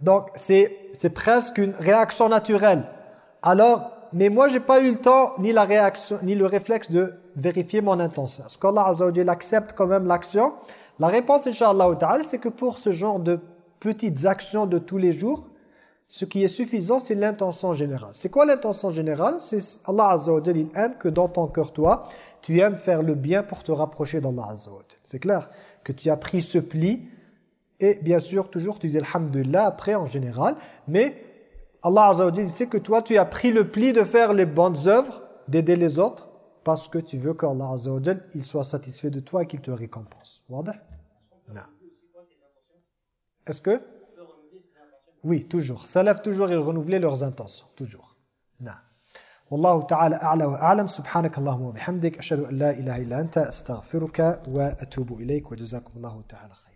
Donc c'est presque une réaction naturelle. Alors, mais moi j'ai pas eu le temps ni la réaction ni le réflexe de vérifier mon intention. Est-ce qu'Allah accepte quand même l'action? La réponse, Inch'Allah, c'est que pour ce genre de petites actions de tous les jours, ce qui est suffisant, c'est l'intention générale. C'est quoi l'intention générale? C'est Allah Azza wa il aime que dans ton cœur, toi, tu aimes faire le bien pour te rapprocher d'Allah Azza wa C'est clair que tu as pris ce pli et bien sûr, toujours tu dis Alhamdulillah après en général, mais Allah Azza wa sait que toi, tu as pris le pli de faire les bonnes œuvres, d'aider les autres, parce que tu veux qu'Allah Azza wa il soit satisfait de toi et qu'il te récompense. Est-ce que Oui, toujours. Salaf toujours, ils renouvelaient leurs intentions. Toujours. Non. والله تعالى أعلى وأعلم سبحانك اللهم وبحمدك أشهد أن لا إله إلا أنت أستغفرك وأتوب إليك وجزاكم الله تعالى خير